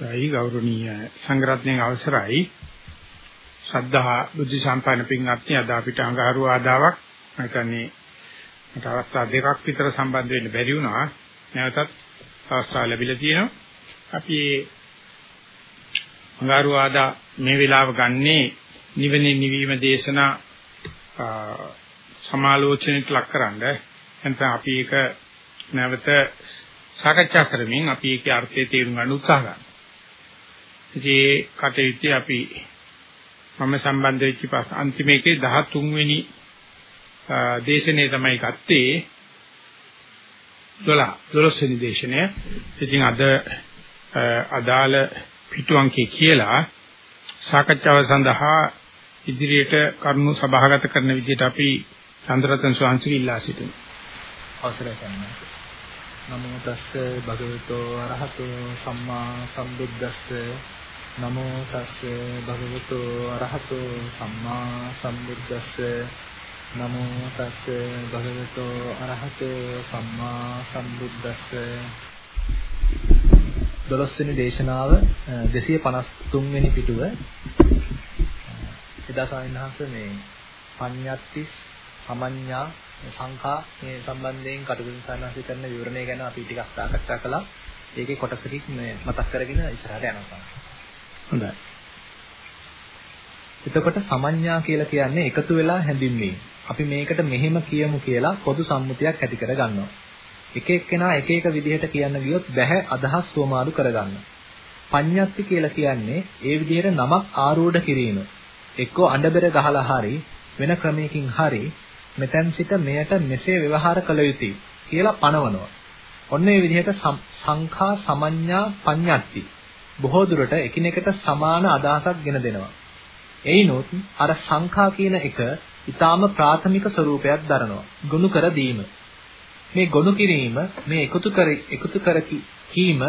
අවස්ථයි ගෞරවනීය සංග්‍රහණයේ අවසරයි. ශ්‍රද්ධා බුද්ධ සම්පන්න පින්වත්නි අද අපිට අඟහරු ආදාවක් මම කියන්නේ මට අවස්ථා දෙකක් විතර සම්බන්ධ වෙන්න බැරි වුණා. නැවතත් අවස්ථාව ලැබිලා තියෙනවා. අපි අඟහරු ආදා මේ වෙලාව ගන්නේ නිවෙනේ නිවීම දේශනා සමාලෝචනයට ලක්කරනද? එතන අපි ඒක නැවත සාකච්ඡා කරමින් අපි ඒකේ අර්ථය තේරුම් ගන්න උත්සාහ ගන්නවා. ඉතින් කටයුත්තේ අපි මම සම්බන්ධ වෙච්ච පස් අන්තිම එකේ 13 වෙනි දේශනේ තමයි ගත්තේ 12 12 වෙනි දේශනය. ඉතින් අද අදාළ පිටුවන්කේ කියලා සාකච්ඡාව සඳහා ඉදිරියට කරුණු සභාගත කරන විදිහට අපි චන්ද්‍රරතන ස්වාමීන් ඉල්ලා සිටිනවා. අවසරයි සම්මාස. නමෝ තස්ස භගවතෝ අරහතෝ සම්මා සම්බුද්දස්ස. නමෝ තස්ස භගවතෝ අරහතෝ සම්මා සම්බුද්දස්ස. නමෝ තස්ස භගවතෝ අරහතෝ සම්මා සම්බුද්දස්ස. 12 වෙනි දේශනාව 253 වෙනි පිටුව. එදා ස්වාමීන් වහන්සේ මේ පඤ්ඤත්ති සමඤ්ඤා සංඛා මේ සම්බන්ධයෙන් කටුකුරුන් සානහසී කරන විවරණය ගැන අපි ටිකක් සාකච්ඡා කළා. ඒකේ කොටසකින් මේ මතක් කරගෙන ඉස්සරහට යනවා. හොඳයි. එතකොට සමඤ්ඤා කියලා කියන්නේ එකතු වෙලා හැඳින්වීම. අපි මේකට මෙහෙම කියමු කියලා පොදු සම්මුතියක් ඇති කර ගන්නවා. එක එක්කෙනා එක එක විදිහට කියන්න ගියොත් බැහැ අදහස් සෝමාරු කරගන්න. පඤ්ඤත්ති කියලා කියන්නේ ඒ විදිහට නමක් ආරූඪ කිරීම. එක්කෝ අඬබෙර ගහලා හරි වෙන ක්‍රමයකින් හරි මෙතෙන් සිට මෙයට මෙසේ ව්‍යවහාර කළ යුතුයි කියලා පනවනවා. ඔන්න ඒ විදිහට සංඛා සමඤ්ඤා පඤ්ඤත්ති බොහෝ දුරට එකිනෙකට සමාන අදහසක් ගෙන දෙනවා. එයිනොත් අර සංඛා කියන එක ඊටාම ප්‍රාථමික ස්වરૂපයක් දරනවා. ගුණ කර දීම. මේ ගොනු කිරීම මේ එකතු කර එකතු කර කීම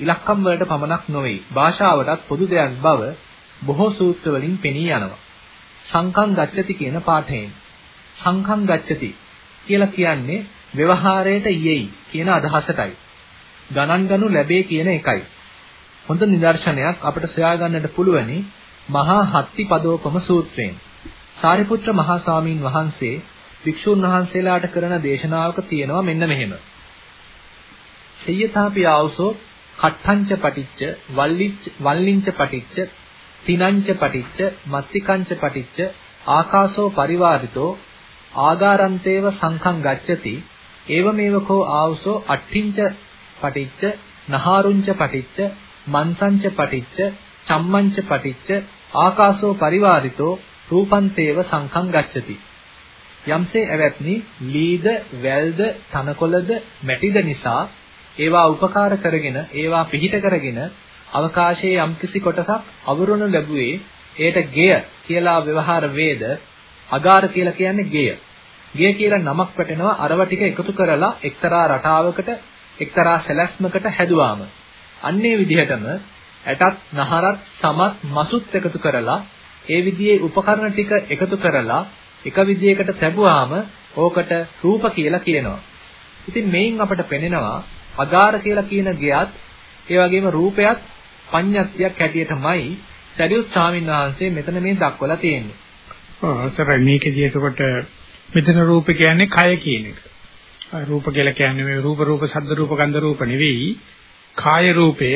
ඉලක්කම් වලට පමණක් නොවේ. භාෂාවටත් පොදු දෙයක් බව බොහෝ සූත්‍ර වලින් පෙනී යනවා. සංකම් ගච්ඡති කියන පාඨයෙන් සංකම් ගච්ඡති කියලා කියන්නේ ව්‍යවහාරයට යෙයි කියන අදහසටයි. ගණන් ගනු ලැබේ කියන එකයි. හොඳ නිදර්ශනයක් අපිට සොයා ගන්නට පුළුවනි මහා හත්ති පදෝපම සූත්‍රයෙන්. සාරිපුත්‍ර මහා ස්වාමීන් වහන්සේ වික්ෂුන් වහන්සේලාට කරන දේශනාවක තියෙනවා මෙන්න මෙහෙම. සේයථාපි ආවසෝ කට්ඨංච පටිච්ච වල්ලිච්ච වල්ලිංච පටිච්ච තිනංච පටිච්ච මත්තිකංච පටිච්ච ආකාශෝ පරිවාරිතෝ ආගාරන්තේව සංඛං ගච්ඡති ඒවමේව කෝ ආවසෝ අට්ඨිංච පටිච්ච නහාරුංච පටිච්ච මන්සංච පටිච්ච චම්මංච පටිච්ච ආකාශෝ පරිවාරිතෝ රූපන්තේව සංඛං ගච්ඡති. යම්සේ ඇවැත්නි ලීද වැල්ද තනකොළද මැටිද නිසා ඒවා උපකාර කරගෙන ඒවා පිහිට කරගෙන අවකාශයේ යම්කිසි කොටසක් අවරණ ලැබුවේ ඒට ගෙය කියලා ව්‍යවහාර වේද අගාර කියලා කියන්නේ ගෙය. ගෙය කියලා නමක් වැටෙනවා අරව ටික එකතු කරලා එක්තරා රටාවකට එක්තරා සැලැස්මකට හැදුවාම. අන්නේ විදිහටම ඇටත් නහරත් සමත් මසුත් එකතු කරලා ඒ විදිහේ උපකරණ ටික එකතු කරලා එක විදියකට තැබුවාම ඕකට රූප කියලා කියනවා. ඉතින් මේන් අපට පෙනෙනවා අගාර කියලා කියන ගයත් ඒ වගේම රූපයත් පඤ්ඤත්තියක් හැටියටමයි සරියුත් ස්වාමීන් වහන්සේ මෙතන මේ දක්වලා තියෙන්නේ. ඔව් සරයි මේකදී එතකොට මෙතන රූප කියන්නේ කය කියන එක. රූප කියලා කියන්නේ මේ රූප රූප ශබ්ද රූප ගන්ධ රූප නෙවෙයි. කාය රූපය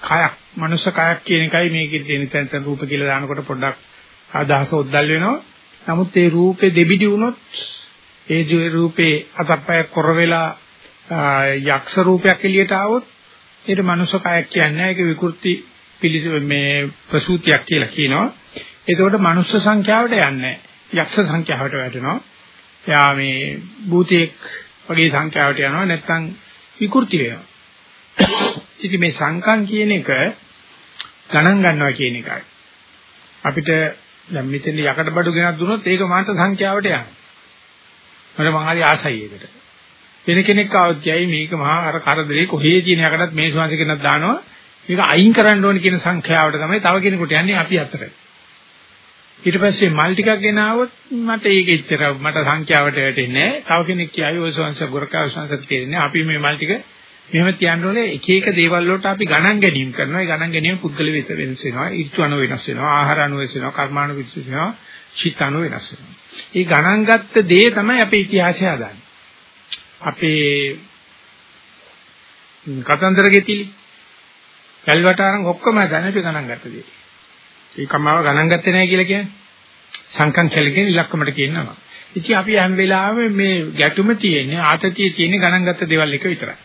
කයක් මනුෂ්‍ය කයක් කියන එකයි මේකේ තියෙන තැන රූප කියලා දානකොට පොඩ්ඩක් අදහස උද්දල් වෙනවා. නමුත් ඒ රූපේ දෙබිඩි වුණොත් ඒ රූපේ අතපය කොර වෙලා යක්ෂ රූපයක් එළියට ආවොත් ඒක මනුෂ්‍ය කයක් කියන්නේ ඒක විකෘති පිළිස මේ ප්‍රසූතියක් කියලා කියනවා. එතකොට මනුෂ්‍ය සංඛ්‍යාවට යන්නේ යක්ෂ සංඛ්‍යාවට වැටෙනවා. එයා මේ භූතයක් වගේ සංඛ්‍යාවට යනවා නැත්නම් විකෘති වෙනවා. ඉතින් මේ සංකම් කියන එක ගණන් ගන්නවා කියන එකයි. අපිට දැන් මෙතන යකඩ බඩු ගෙනත් දුනොත් ඒක මාත සංඛ්‍යාවට යනවා. මට මං හරි ආසයි ඒකට. වෙන කෙනෙක් ආවොත් කියයි මේක මහා අර කරදරේ කොහේ කියන යකඩත් මේ ශාංශ කෙනක් දානවා. මේක අයින් කරන්න ඕන කියන සංඛ්‍යාවට තමයි තව කෙනෙකුට යන්නේ අපි අතට. ඊට පස්සේ මල් ටිකක් ගෙනාවොත් මට ඒක එච්චර මට සංඛ්‍යාවට වැටෙන්නේ නැහැ. තව කෙනෙක් කියයි ඔය ශාංශ ගොරකා ශාංශත් කියන්නේ අපි මේ මල් ටික මෙහෙම තියන්නේ එක එක දේවල් වලට අපි ගණන් ගැනීම කරනවා. ඒ ගණන් ගැනීම පුද්ගල වෙත වෙනස් වෙනවා. ඍතු අණු වෙනස් වෙනවා. ආහාර අණු වෙනස් වෙනවා. කර්මාණු වෙනස් වෙනවා. චිත්ත අණු වෙනස් වෙනවා. මේ ගණන් ගත්ත දේ තමයි අපේ ඉතිහාසය හදන්නේ. අපේ කතන්දර ගෙතිලි. කල්වටාරන් ඔක්කොම හදන්නේ අපි ගණන් ගත්ත දේ. ඒකමව ගණන් ගත්තේ නැහැ කියලා කියන්නේ. සංකම් කියලා ඉලක්කමට කියනවා. ඉතින් අපි හැම වෙලාවෙම මේ ගැටුම තියෙන්නේ ආතතිය තියෙන්නේ ගණන් ගත්ත දේවල් එක විතරයි.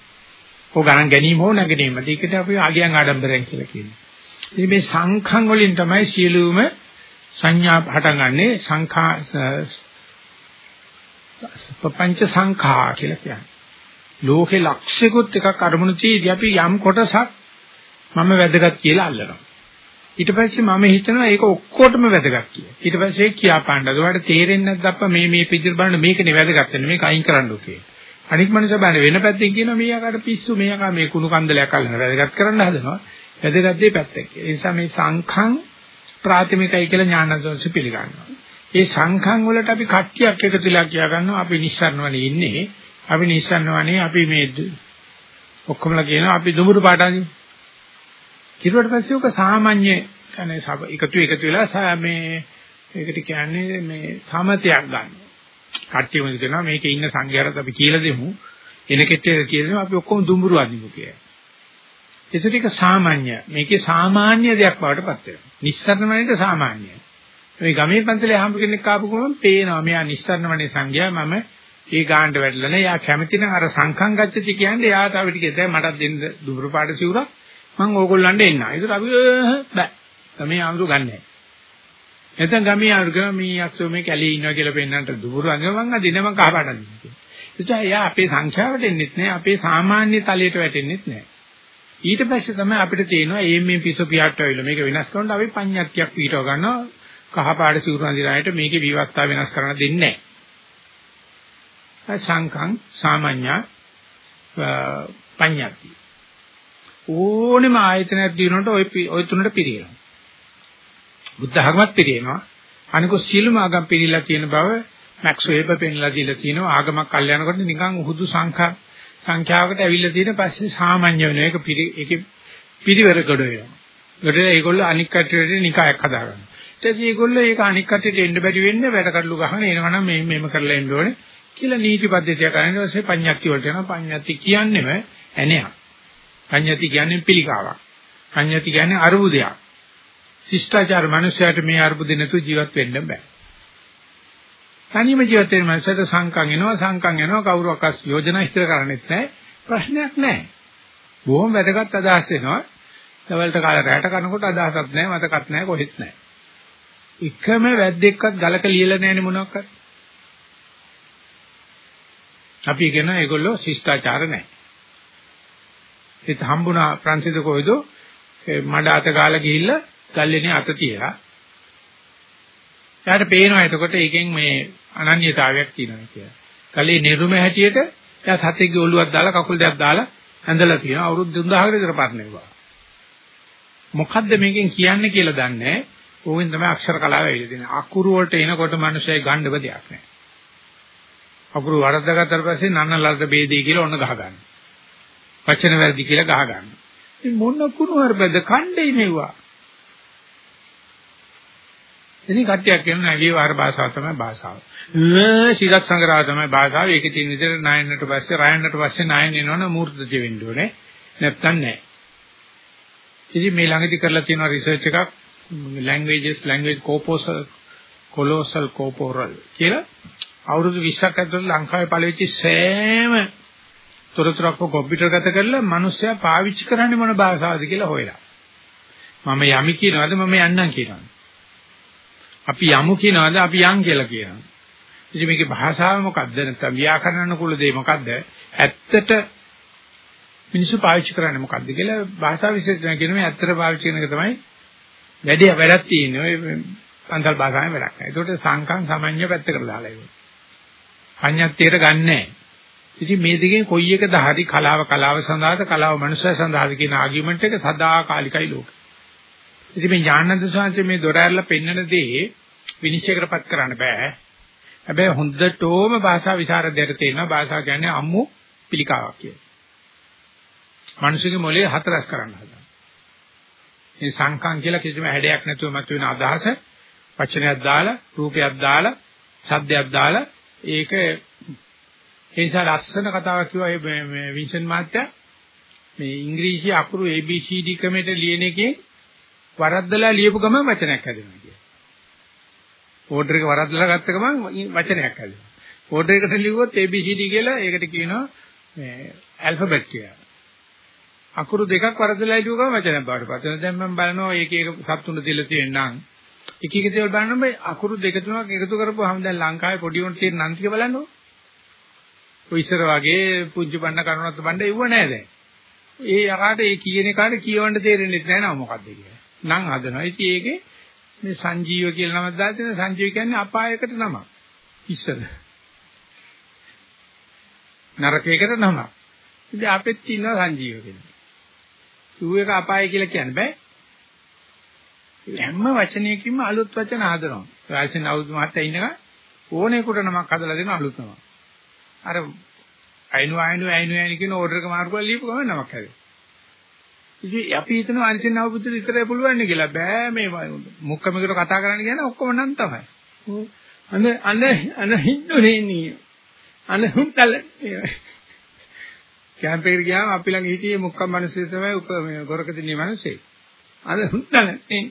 ඕ ගණන් ගැනීම හෝ නැගීම. ඒකට අපි ආගයන් ආඩම්බරයෙන් කියලා කියනවා. ඉතින් මේ සංඛං වලින් තමයි සියලුම සංඥා හටගන්නේ සංඛා පංච සංඛා කියලා කියන්නේ. ලෝකේ ලක්ෂිකුත් එකක් අරමුණු තියදී අපි යම් කොටසක් මම වැදගත් කියලා අල්ලනවා. ඊට පස්සේ මම හිතනවා ඒක ඔක්කොටම වැදගත් කියලා. ඊට පස්සේ කියා පාණ්ඩද ඔයාලට තේරෙන්නේ නැද්ද අප්පා මේ මේ පිටිර බලන්න මේකනේ වැදගත් වෙන්නේ මේක අයින් කරන්න ඕකේ. අනික් මනුස්සය බලන්න වෙන පැත්තකින් කියනවා මේ යකාට පිස්සු මේ යකා මේ කුණු කන්දලයක් අල්ලන වැදගත් කරන්න හදනවා. වැදගත් දෙය පැත්තක. ඒ නිසා මේ සංඛං ප්‍රාථමිකයි කියලා ඥානදෝෂ පිළිගන්නවා. ඒ සංඛං වලට අපි කට්ටියක් එකතු වෙලා කියා ගන්නවා අපි නිස්සාරණවනේ ඉන්නේ. අපි නිස්සාරණවනේ අපි මේ ඔක්කොමලා කියනවා අපි දුමුරු පාටාදී. ඊට පස්සේ ඔක සාමාන්‍ය කියන්නේ එකතු එකතු වෙලා මේ ඒකට කියන්නේ මේ සමතයක් ගන්න. කට්ටියම කියනවා මේකේ ඉන්න සංඝයාට අපි කියලා දෙමු. එන කෙටේ කියලා අපි ඔක්කොම දුඹුරු අදිමු කියලා. ඒක ටික සාමාන්‍ය. මේකේ සාමාන්‍ය දෙයක් බවට පත් වෙනවා. නිස්සාරණවනේ සාමාන්‍යයි. මේ ගමේ පන්සලේ හම්බ කෙනෙක් ආපු ගමන් පේනවා මෙයා නිස්සාරණවනේ සංඝයා මම ඒ ගානට වැටලා නැහැ. යා කැමති නම් අර සංඛං ගච්ඡති කියන්නේ යා තව ටිකේ දැන් මටත් දෙන්න දුඹුරු පාට සිවුරක් මම ඕගොල්ලන්ට එන්න. ඒකට අපි බෑ. ගමේ ආමතු ගන්නෑ. නැත්නම් ගමේ ආමතු මේ අක්ෂෝ මේ කැලේ ඉන්නවා කියලා පෙන්නන්නට දුඹුරු අංග මං අදින මං කහපාට අදින්න. එතකොට එයා අපේ සංඛ්‍යාවට එන්නෙත් නෑ අපේ සාමාන්‍ය තලයට වැටෙන්නෙත් නෑ. ඊට පස්සේ තමයි අපිට තේරෙනවා මේ මේ පිසු පියාට වෙලා මේක වෙනස් කරනකොට අපි පඤ්ඤාත්තියක් පිටව ගන්නවා කහපාට සිවුරු අඳිනායට මේකේ විවස්ථා වෙනස් කරන්න දෙන්නේ නැහැ. සංකං සාමාන්‍ය පඤ්ඤාති. ඕනෙම ආයතනයක් දිනනකොට ওই ওই තුනට පිරිනනවා. බුද්ධ ධර්මත් පිරිනනවා. අනික සියලුම ආගම් පිළිලා තියෙන බව මැක්ස් වෙබර් පෙන්ලා දීලා තිනවා ආගමක් කල් යනකොට නිකන් උහුදු සංඛා සංඛ්‍යාවකට ඇවිල්ලා තියෙන පස්සේ සාමාන්‍ය වෙන එක ඒකේ පිරිවර ගොඩ වෙනවා. ගොඩ ඒගොල්ලෝ අනික් කට්ටියට නිකායක් හදාගන්නවා. ඊට පස්සේ ඒගොල්ලෝ ඒක අනික් කට්ටියට එන්න බැරි වෙන්නේ වැඩ කඩලු ගහන එනවනම් මේ මේම කරලා එන්න ඕනේ කියලා නීති පද්ධතිය කරන ඊට පස්සේ පඤ්ඤාක්ති වලට යනවා පඤ්ඤාක්ති කියන්නේම ඇණයක් පඤ්ඤාක්ති කියන්නේ පිළිකාවක්. පඤ්ඤාක්ති කියන්නේ අරුබුදයක්. ශිෂ්ටාචාර මනුස්සයාට මේ අරුබුද නැතුව ජීවත් වෙන්න බෑ. තනියම ජීවත් වෙන මනුස්සයට සංකම් එනවා සංකම් එනවා කවුරුවක්වත් යෝජනා ඉදිරි කරන්නේත් නැහැ ප්‍රශ්නයක් නැහැ බොහොම වැදගත් අදහස් වෙනවා. දවල්ට කාලේ රැට කනකොට අදහසක් නැහැ මතකත් නැහැ කොහෙත් නැහැ එකම වැද්දෙක්වත් ගලක ලියලා නැහැනේ මොනවාක්වත්. අපි කියන ඒගොල්ලෝ ශිෂ්ටාචාර නැහැ. ඒත් හම්බුණා ප්‍රංශිත කොයිද මඩ අත ගාලා ගිහිල්ලා ගල්ලේනේ අත තියලා. එයාට පේනවා එතකොට ඒකෙන් මේ අනන්‍යතාවයක් තියෙනවා කියලා. කලේ නිරුම හැටියට එයා සතෙක්ගේ ඔළුවක් දාලා කකුල් දෙකක් දාලා ඇඳලා තියෙනවා අවුරුදු 3000කට විතර පරණේවා. මොකද්ද මේකෙන් කියන්නේ කියලා දන්නේ නැහැ. ඕවෙන් තමයි අක්ෂර කලාව ඇවිල්ලා තියෙන්නේ. අකුරු වලට එනකොට මිනිස්සයි ගන්න බදියක් නැහැ. අකුරු වරද්දාගත්තට පස්සේ නන්න ලද්ද බේදී කියලා ඔන්න ගහ ගන්න. වචන වැරදි කියලා ගහ ගන්න. ඉතින් මොන කුණු හරබද කණ්ඩේ මෙව්වා. ඉතින් කට්ටියක් කියනවා විවහාර භාෂාව තමයි භාෂාව. ශිරක් සංග්‍රහ තමයි භාෂාව. ඒකේ තියෙන විදිහට නායන්නට පස්සේ රායන්නට පස්සේ නායන්න එනවනම් මූර්තජ වෙන්න ඕනේ. නැත්තම් නැහැ. ඉතින් මේ ළඟදී කරලා තියෙන රිසර්ච් එකක් languages language corpuscle colossal corporal කියලා අවුරුදු 20ක් ඇතුළත ලංකාවේ පළවෙච්ච සෑම තොරතුරක් කොම්පියුටර් ගත කරලා මිනිස්සයා පාවිච්චි කරන්නේ මොන භාෂාවද කියලා හොයලා. මම යමි කියනවාද මම යන්නම් කියනවාද? අපි යමු කියනවාද අපි යන් කියලා කියනවා. ඉතින් මේකේ භාෂාව මොකද්ද නැත්නම් ව්‍යාකරණ කුල දේ මොකද්ද? ඇත්තට මිනිස්සු පාවිච්චි කරන්නේ මොකද්ද කියලා භාෂා විශේෂඥ කියන මේ ඇත්තට පාවිච්චි කරන එක තමයි වැඩි වැඩක් තියෙනවා ඔය පන්සල් භාෂාවෙන් වැඩක් නැහැ. ඒකට සංකම් සමඤ්ඤ පැත්තකට දාලා ඒක. පඤ්ඤාත්තියට ගන්නෑ. ඉතින් මේ දෙකෙන් කොයි එකද හරි කලාව කලාව සඳහාද කලාව මනුෂ්‍ය සඳහාද කියන ආගියුමන්ට් එක සදාකාලිකයි ලෝකෙ. ඉතින් මේ ඥානන්ද සාංශ මේ දොර ඇරලා පෙන්වන දේ විනිශ්චයකටපත් කරන්න බෑ. හැබැයි හොඳටම භාෂා විශාරදයට තේනවා භාෂා කියන්නේ අම්මු පිළිකාවක් කියලා. මිනිස්සුගේ මොලේ හතරස් කරන්න හදනවා. මේ සංකම් කියලා කිසිම හැඩයක් නැතුව මතුවෙන අදහස වචනයක් දාලා, රූපයක් දාලා, ශබ්දයක් දාලා ඒක ඒ නිසා ලස්සන කතාවක් කිව්වා මේ වින්සන් මාත්‍යා මේ ඉංග්‍රීසි අකුරු ABCD ක්‍රමයට ලියන එකේ වරද්දලා ලියපු ගමන් වචනයක් හැදෙනවා කියලා. ඕඩර් එක වරද්දලා ගත්ත ගමන් වචනයක් හැදෙනවා. ඕඩර් එකට ලිව්වොත් ABCD කියලා ඒකට කියනවා මේ ඇල්ෆබෙට් කියලා. අකුරු දෙකක් වරදලා ලියුව ගමන් වචනයක් බවට පත් වෙනවා. දැන් මම බලනවා ඒක එක සත්තුන දිලා තියෙනනම් එක එක දේවල් බලනම අකුරු දෙක තුනක් එකතු කරපුවාම දැන් ලංකාවේ පොඩි උන්ට තියෙන නම් ටික බලන්නකො. ඔය ඉස්සර වගේ පුංචි බන්න කරුණත් බණ්ඩ එව්ව නෑ දැන්. ඒ යකාට ඒ කියන එකට කියවන්න තේරෙන්නේ නැහැ නම මොකද්ද කියලා. නම් හදනවා. ඉතින් ඒකේ මේ සංජීව කියලා නමක් දාලා තියෙනවා. සංජීව කියන්නේ අපායකට නමක්. ඉස්සර. නරකයකට නමක්. ඉතින් අපෙත් තියෙනවා සංජීව කියලා. සූ එක අපාය කියලා කියන්න බෑ. හැම වචනයකින්ම අලුත් වචන හදනවා. රාජසෙන් අවුරුදු මහත්තයා ඉන්නක ඕනෙකට නමක් හදලා දෙන අලුත් නමක්. අර අයිනු අයිනු අයිනු අයිනු කියන ඕඩර් එක මාරු කරලා ලියපු ගමන් නමක් හැදේ. ඉතින් අපි හිතනවා අනිසෙන් අවබුද්ධ විතරයි පුළුවන් නේ කියලා. බෑ මේ මුක්කමකට කතා කරන්න කියන ඔක්කොම නම් තමයි. අන අන අන හින්දුනේ නේ. අන හුම්කල කැම්ප් එකට ගියාම අපි ළඟ හිටියේ මුක්කම් මිනිස්සු තමයි උක මේ ගොරකදිනේ මිනිස්සේ. අද හුම්කල නේ.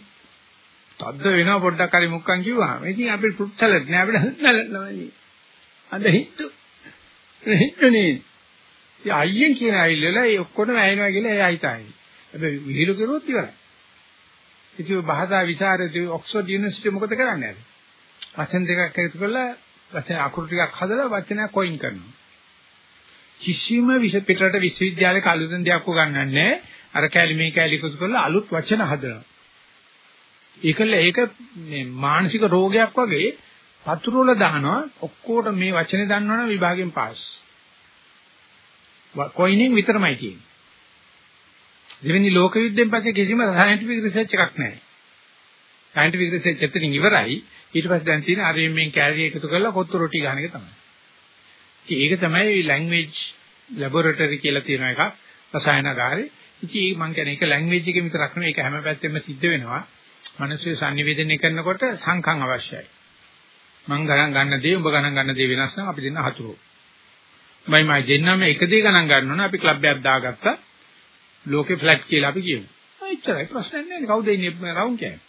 තද්ද වෙනවා පොඩ්ඩක් හරි මුක්කම් කිව්වහම. ඉතින් අපිට ෆෘට් සලාඩ් නෑ අපිට හුම්කල නෑ. අද හින්දු හින්දුනේ. ඉතින් අයියෙන් කියන අයිල්ලලා ඒ ඔක්කොම ඇයෙනවා කියලා එයා හිතයි. හැබැයි විහිළු කරුවොත් ඉවරයි. ඉතින් බහදා විචාරයේ ඔක්ස්ෆර්ඩ් යුනිවර්සිටි මොකද කරන්නේ? වචන දෙකක් එකතු කරලා වචන අකුරු ටිකක් හදලා වචනයක් කොයින් කරනවා. කිසිම විෂ පිටරට විශ්වවිද්‍යාලේ කලුදෙන් දෙයක් උගන්වන්නේ අර කැලි මේ කැලි එකතු කරලා අලුත් වචන හදනවා. ඒකල ඒක මේ මානසික රෝගයක් වගේ පතුරවල දානවා ඔක්කොට මේ වචනේ දන්නවනම් විභාගයෙන් පාස්. කොයිනින් විතරමයි තියෙන්නේ. දෙවෙනි ලෝක යුද්ධයෙන් පස්සේ කිසිම සයන්ටිෆික් රිසර්ච් එකක් නැහැ. සයන්ටිෆික් රිසර්ච් එතනින් ඉවරයි. ඊට පස්සේ දැන් තියෙන RMN කැරිය එකතු කරලා කොත්තු රොටි ගන්න එක තමයි. ඒක තමයි ලැන්ග්වේජ් ලැබොරටරි කියලා තියෙන එකක් රසායනගාරේ. ඉතින් මම කියන්නේ ඒක ලැන්ග්වේජ් එකේ විතරක් නෙවෙයි ඒක හැම පැත්තෙම සිද්ධ වෙනවා. මිනිස්සු sannivedanaya කරනකොට සංකම් අවශ්‍යයි. මං ගණන් ගන්න දේ උඹ ගණන් ගන්න දේ වෙනස් නම් අපි දෙන්න හතුරෝ. මයි මයි දෙන්නම එක දේ ගණන් ගන්න ඕන අපි ක්ලබ් එකක් දාගත්තා. ලෝකේ ෆ්ලැට් කියලා අපි කියමු. එච්චරයි ප්‍රශ්නයක් නෑ කවුද ඉන්නේ රවුම් කියන්නේ.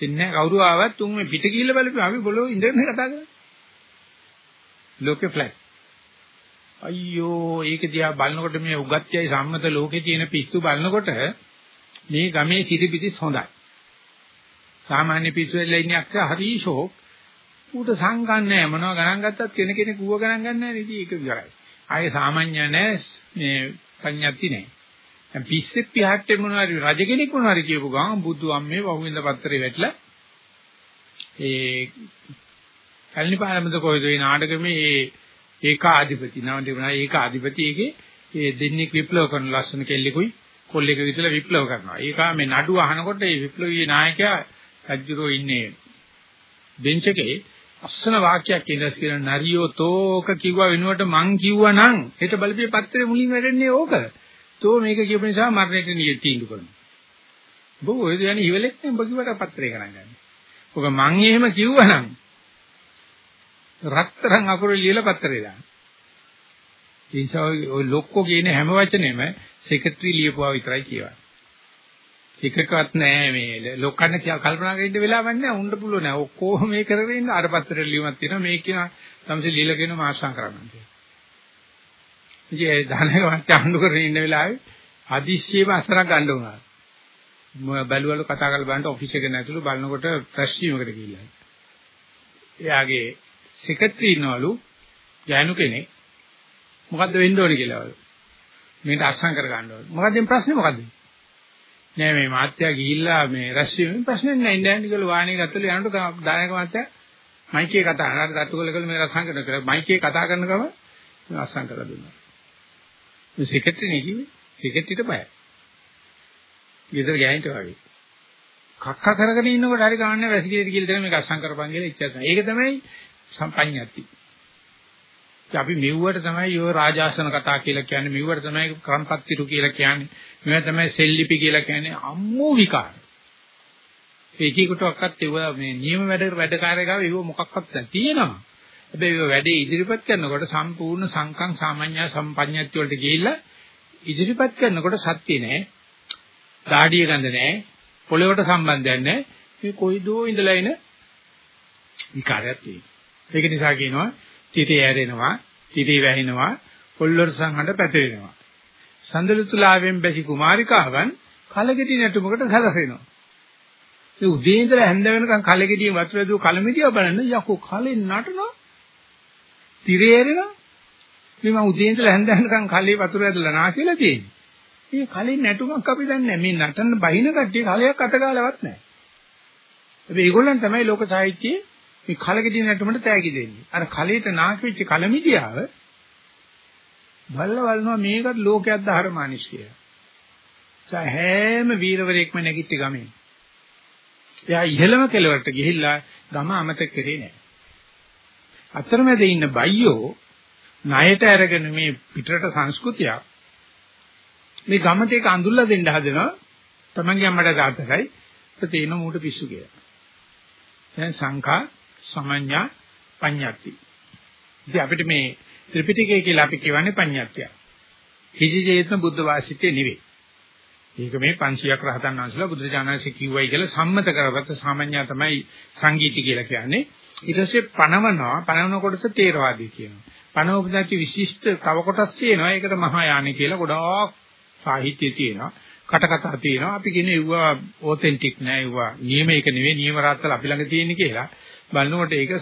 ඉන්නේ කවුරු ආවත් තුන් මේ පිට කියලා බලපුවා අපි බොලෝ ඉඳගෙන කතා කරන්නේ. ලෝකේ ෆ්ලැට්. අයියෝ ඒක දිහා බලනකොට මේ උගත්යයි සම්මත ලෝකේ තියෙන පිස්සු බලනකොට මේ ගමේ සිරිපිටිස් හොඳයි. සාමාන්‍ය පිස්සු වෙලා ඉන්නේ අක්ෂ හරි ෂෝක්. ඌට සංකම් නැහැ මොනවා ගණන් ගත්තත් කෙන කෙනෙක් ඌව ගණන් ගන්න නැහැ නේද ඒක විතරයි. ආයේ සාමාන්‍ය නැහැ මේ පඤ්ඤාති නැහැ. දැන් පිස්සෙක් පියාට්ටේ මොනවාරි රජ කෙනෙක් මොනවාරි කියපු ගමන් බුදු අම්මේ වහුවෙන්ද පත්තරේ වැටලා ඒ කල්නිපාලමද කොයිද මේ නාටකමේ ඒ ඒකාධිපති නම තිබුණා ඒකාධිපති එකේ ඒ දෙන්නෙක් විප්ලව කරන ලස්සන කෙල්ලෙකුයි කොල්ලෙක් විතර විප්ලව කරනවා. ඒක මේ නඩුව අහනකොට ඒ විප්ලවීය નાයකයා රජුරෝ ඉන්නේ බෙන්ච් එකේ අස්සන වාක්‍යයක් ඉඳස් කියන නරියෝ තෝක කිව්වා වෙනුවට මං කිව්වා නම් හෙට බලපිය පත්‍රේ මුලින් වැටෙන්නේ ඕක. තෝ මේක කියපු නිසා මරණයට නිය තීන්දුව කරනවා. බෝ ඔය දයන් ඉවලෙක් නේ ඔබ කිව්වට පත්‍රේ ගණන් ගන්න. ඔක මං එහෙම කිව්වා නම් රත්තරන් අකුරු ලියලා පත්‍රේ දාන්න. ඒ නිසා ඔය ලොක්කෝ කියන හැම වචනේම සෙක්‍රටරි ලියපුවා විතරයි කියවන්නේ. එකකවත් නැහැ මේ ලොකන්න කියලා කල්පනා කරන්න වෙලාවක් නැහැ උණ්ඩ පුළුව නැහැ ඔක්කොම මේ කරගෙන ඉන්න අර පත්‍රේ ලියුමක් තියෙනවා මේ කියන තමසේ লীලා කියන මාස්සම් කරන්න කියලා. ඉතින් ඒ ධනක වත් අඬු කරගෙන ඉන්න වෙලාවේ අදිශ්‍යම අසරක් ගන්න උනා. බැලුවලු කතා කරලා බලන්න ඔෆිස් එක නැතුළු බලනකොට ප්‍රෙස් වීමකට ගිහිල්ලා. එයාගේ සෙක්‍රටරි ඉන්නවලු ගෑනු කෙනෙක් මොකද්ද වෙන්න ඕනේ කියලාවලු. මේකට අස්සම් කර ගන්න ඕනේ. මොකද්ද ප්‍රශ්නේ මොකද්ද? නෑ මේ මාත්‍යා ගිහිල්ලා මේ රැස්වීමෙන් ප්‍රශ්නේ නෑ ඉන්නේ නැහැ කියලා වාහනේ ගත්තලු යනකොට දායක මාත්‍යා මයිකේ කතා කරලා තට්ටු කළ කළ මේ රසං කරන කරා මයිකේ කතා කරන ගම මේ අස්සම් කරලා දුන්නා. මේ සෙක්‍රටරි නේ කිව්වේ සෙක්‍රටරිට බයයි. ගෙදර ගෑනිට වගේ. කක්ක කරගෙන ඉන්නකොට හරි ගන්න වැසිකිලට කියලා දෙන මේක අස්සම් කරපන් කියලා ඉච්චා තමයි. ඒක තමයි සම්පඤ්ඤාති. අපි මෙව්වට තමයි ඔය රාජාසන කතා කියලා කියන්නේ මෙව්වට තමයි ක්‍රම්පත්තිරු කියලා කියන්නේ මේවා තමයි සෙල්ලිපි කියලා කියන්නේ අම්මෝ විකාර. ඒකීකටවත් ඒව මේ නියම වැඩ වැඩකාරයගාව ඒව මොකක්වත් නැහැ තියෙනවා. හැබැයි ඒව වැඩේ ඉදිරිපත් කරනකොට සම්පූර්ණ සංකම් සාමාන්‍ය සම්පඤ්ඤත්ති වලට ගිහිල්ලා ඉදිරිපත් කරනකොට සත්‍ය නැහැ. දාඩිය ගඳ නැහැ. පොළොවට සම්බන්ධයක් නැහැ. මේ කොයිදෝ ඉඳලා එන විකාරයක් තියෙනවා. ඒක නිසා කියනවා තිතේ ඇරෙනවා, තිතේ වැහෙනවා, පොල්වර සංහඬ පැතිරෙනවා. සඳලුතුලාවෙන් බැසි කුමාරිකාවන් කලගෙඩි නැටුමකට සැලසෙනවා. ඒ උදේ ඉඳලා හැන්ද වෙනකන් කලගෙඩියෙන් වතුර දුව කලමිටිය බලන්න යකෝ කලෙන් නටනවා. තිරේ ඇරෙනවා. මේ මම උදේ ඉඳලා හැන්ද වෙනකන් කලේ වතුර ඇදලා නා කියලා තියෙන්නේ. මේ කලින් නැටුමක් අපි දන්නේ නැහැ. මේ නටන බහින කට්ටිය කලයක් අතගාලවත් නැහැ. හැබැයි ඒගොල්ලන් තමයි ලෝක සාහිත්‍යයේ මේ කලගෙඩි නැටුමට තෑගි දෙන්නේ. අර කලයට නාක වෙච්ච කලමිටියාව බල්ල වල්නවා මේකට ලෝකයක් දහරමානිස් කියලා. හැම වීරවරයෙක්ම නැගිට ගමේ. එයා ඉහළම කෙළවරට ගිහිල්ලා ගම අමතක කරේ නැහැ. අතරමැද ඉන්න බයියෝ ණයට අරගෙන මේ පිටරට සංස්කෘතියක් මේ ගමට ඒක අඳුල්ලා දෙන්න හදනවා. තමන්ගේ අම්මට තාත්තටයි තේන මූට පිස්සු කියලා. දැන් සංඛා සමඤ්ඤා පඤ්ඤාති. ඉතින් අපිට මේ ත්‍රිපිටකය කියලා අපි කියවන්නේ පඤ්ඤාතිය. කිසිසේත්ම බුද්ධ වාසිතේ නෙවෙයි. ඒක මේ 500ක් රහතන් වහන්සේලා බුදුරජාණන්සේ කිව්වයි කියලා සම්මත කරගත්ත සාමාන්‍යය තමයි සංගීති කියලා කියන්නේ. ඊට පස්සේ පණවනවා පණවන කොටස තේරවාදී කියනවා. පණවපදාති විශිෂ්ට තව කොටස් තියෙනවා. ඒකට මහායාන කියලා ගොඩාක් සාහිත්‍ය තියෙනවා. කටකතා තියෙනවා. අපි කියන්නේ ඒවා ඔතෙන්ටික් නෑ ඒවා නියමයක නෙවෙයි නියම රාත්තල අපි ළඟ තියෙන කියලා. බලනකොට ඒක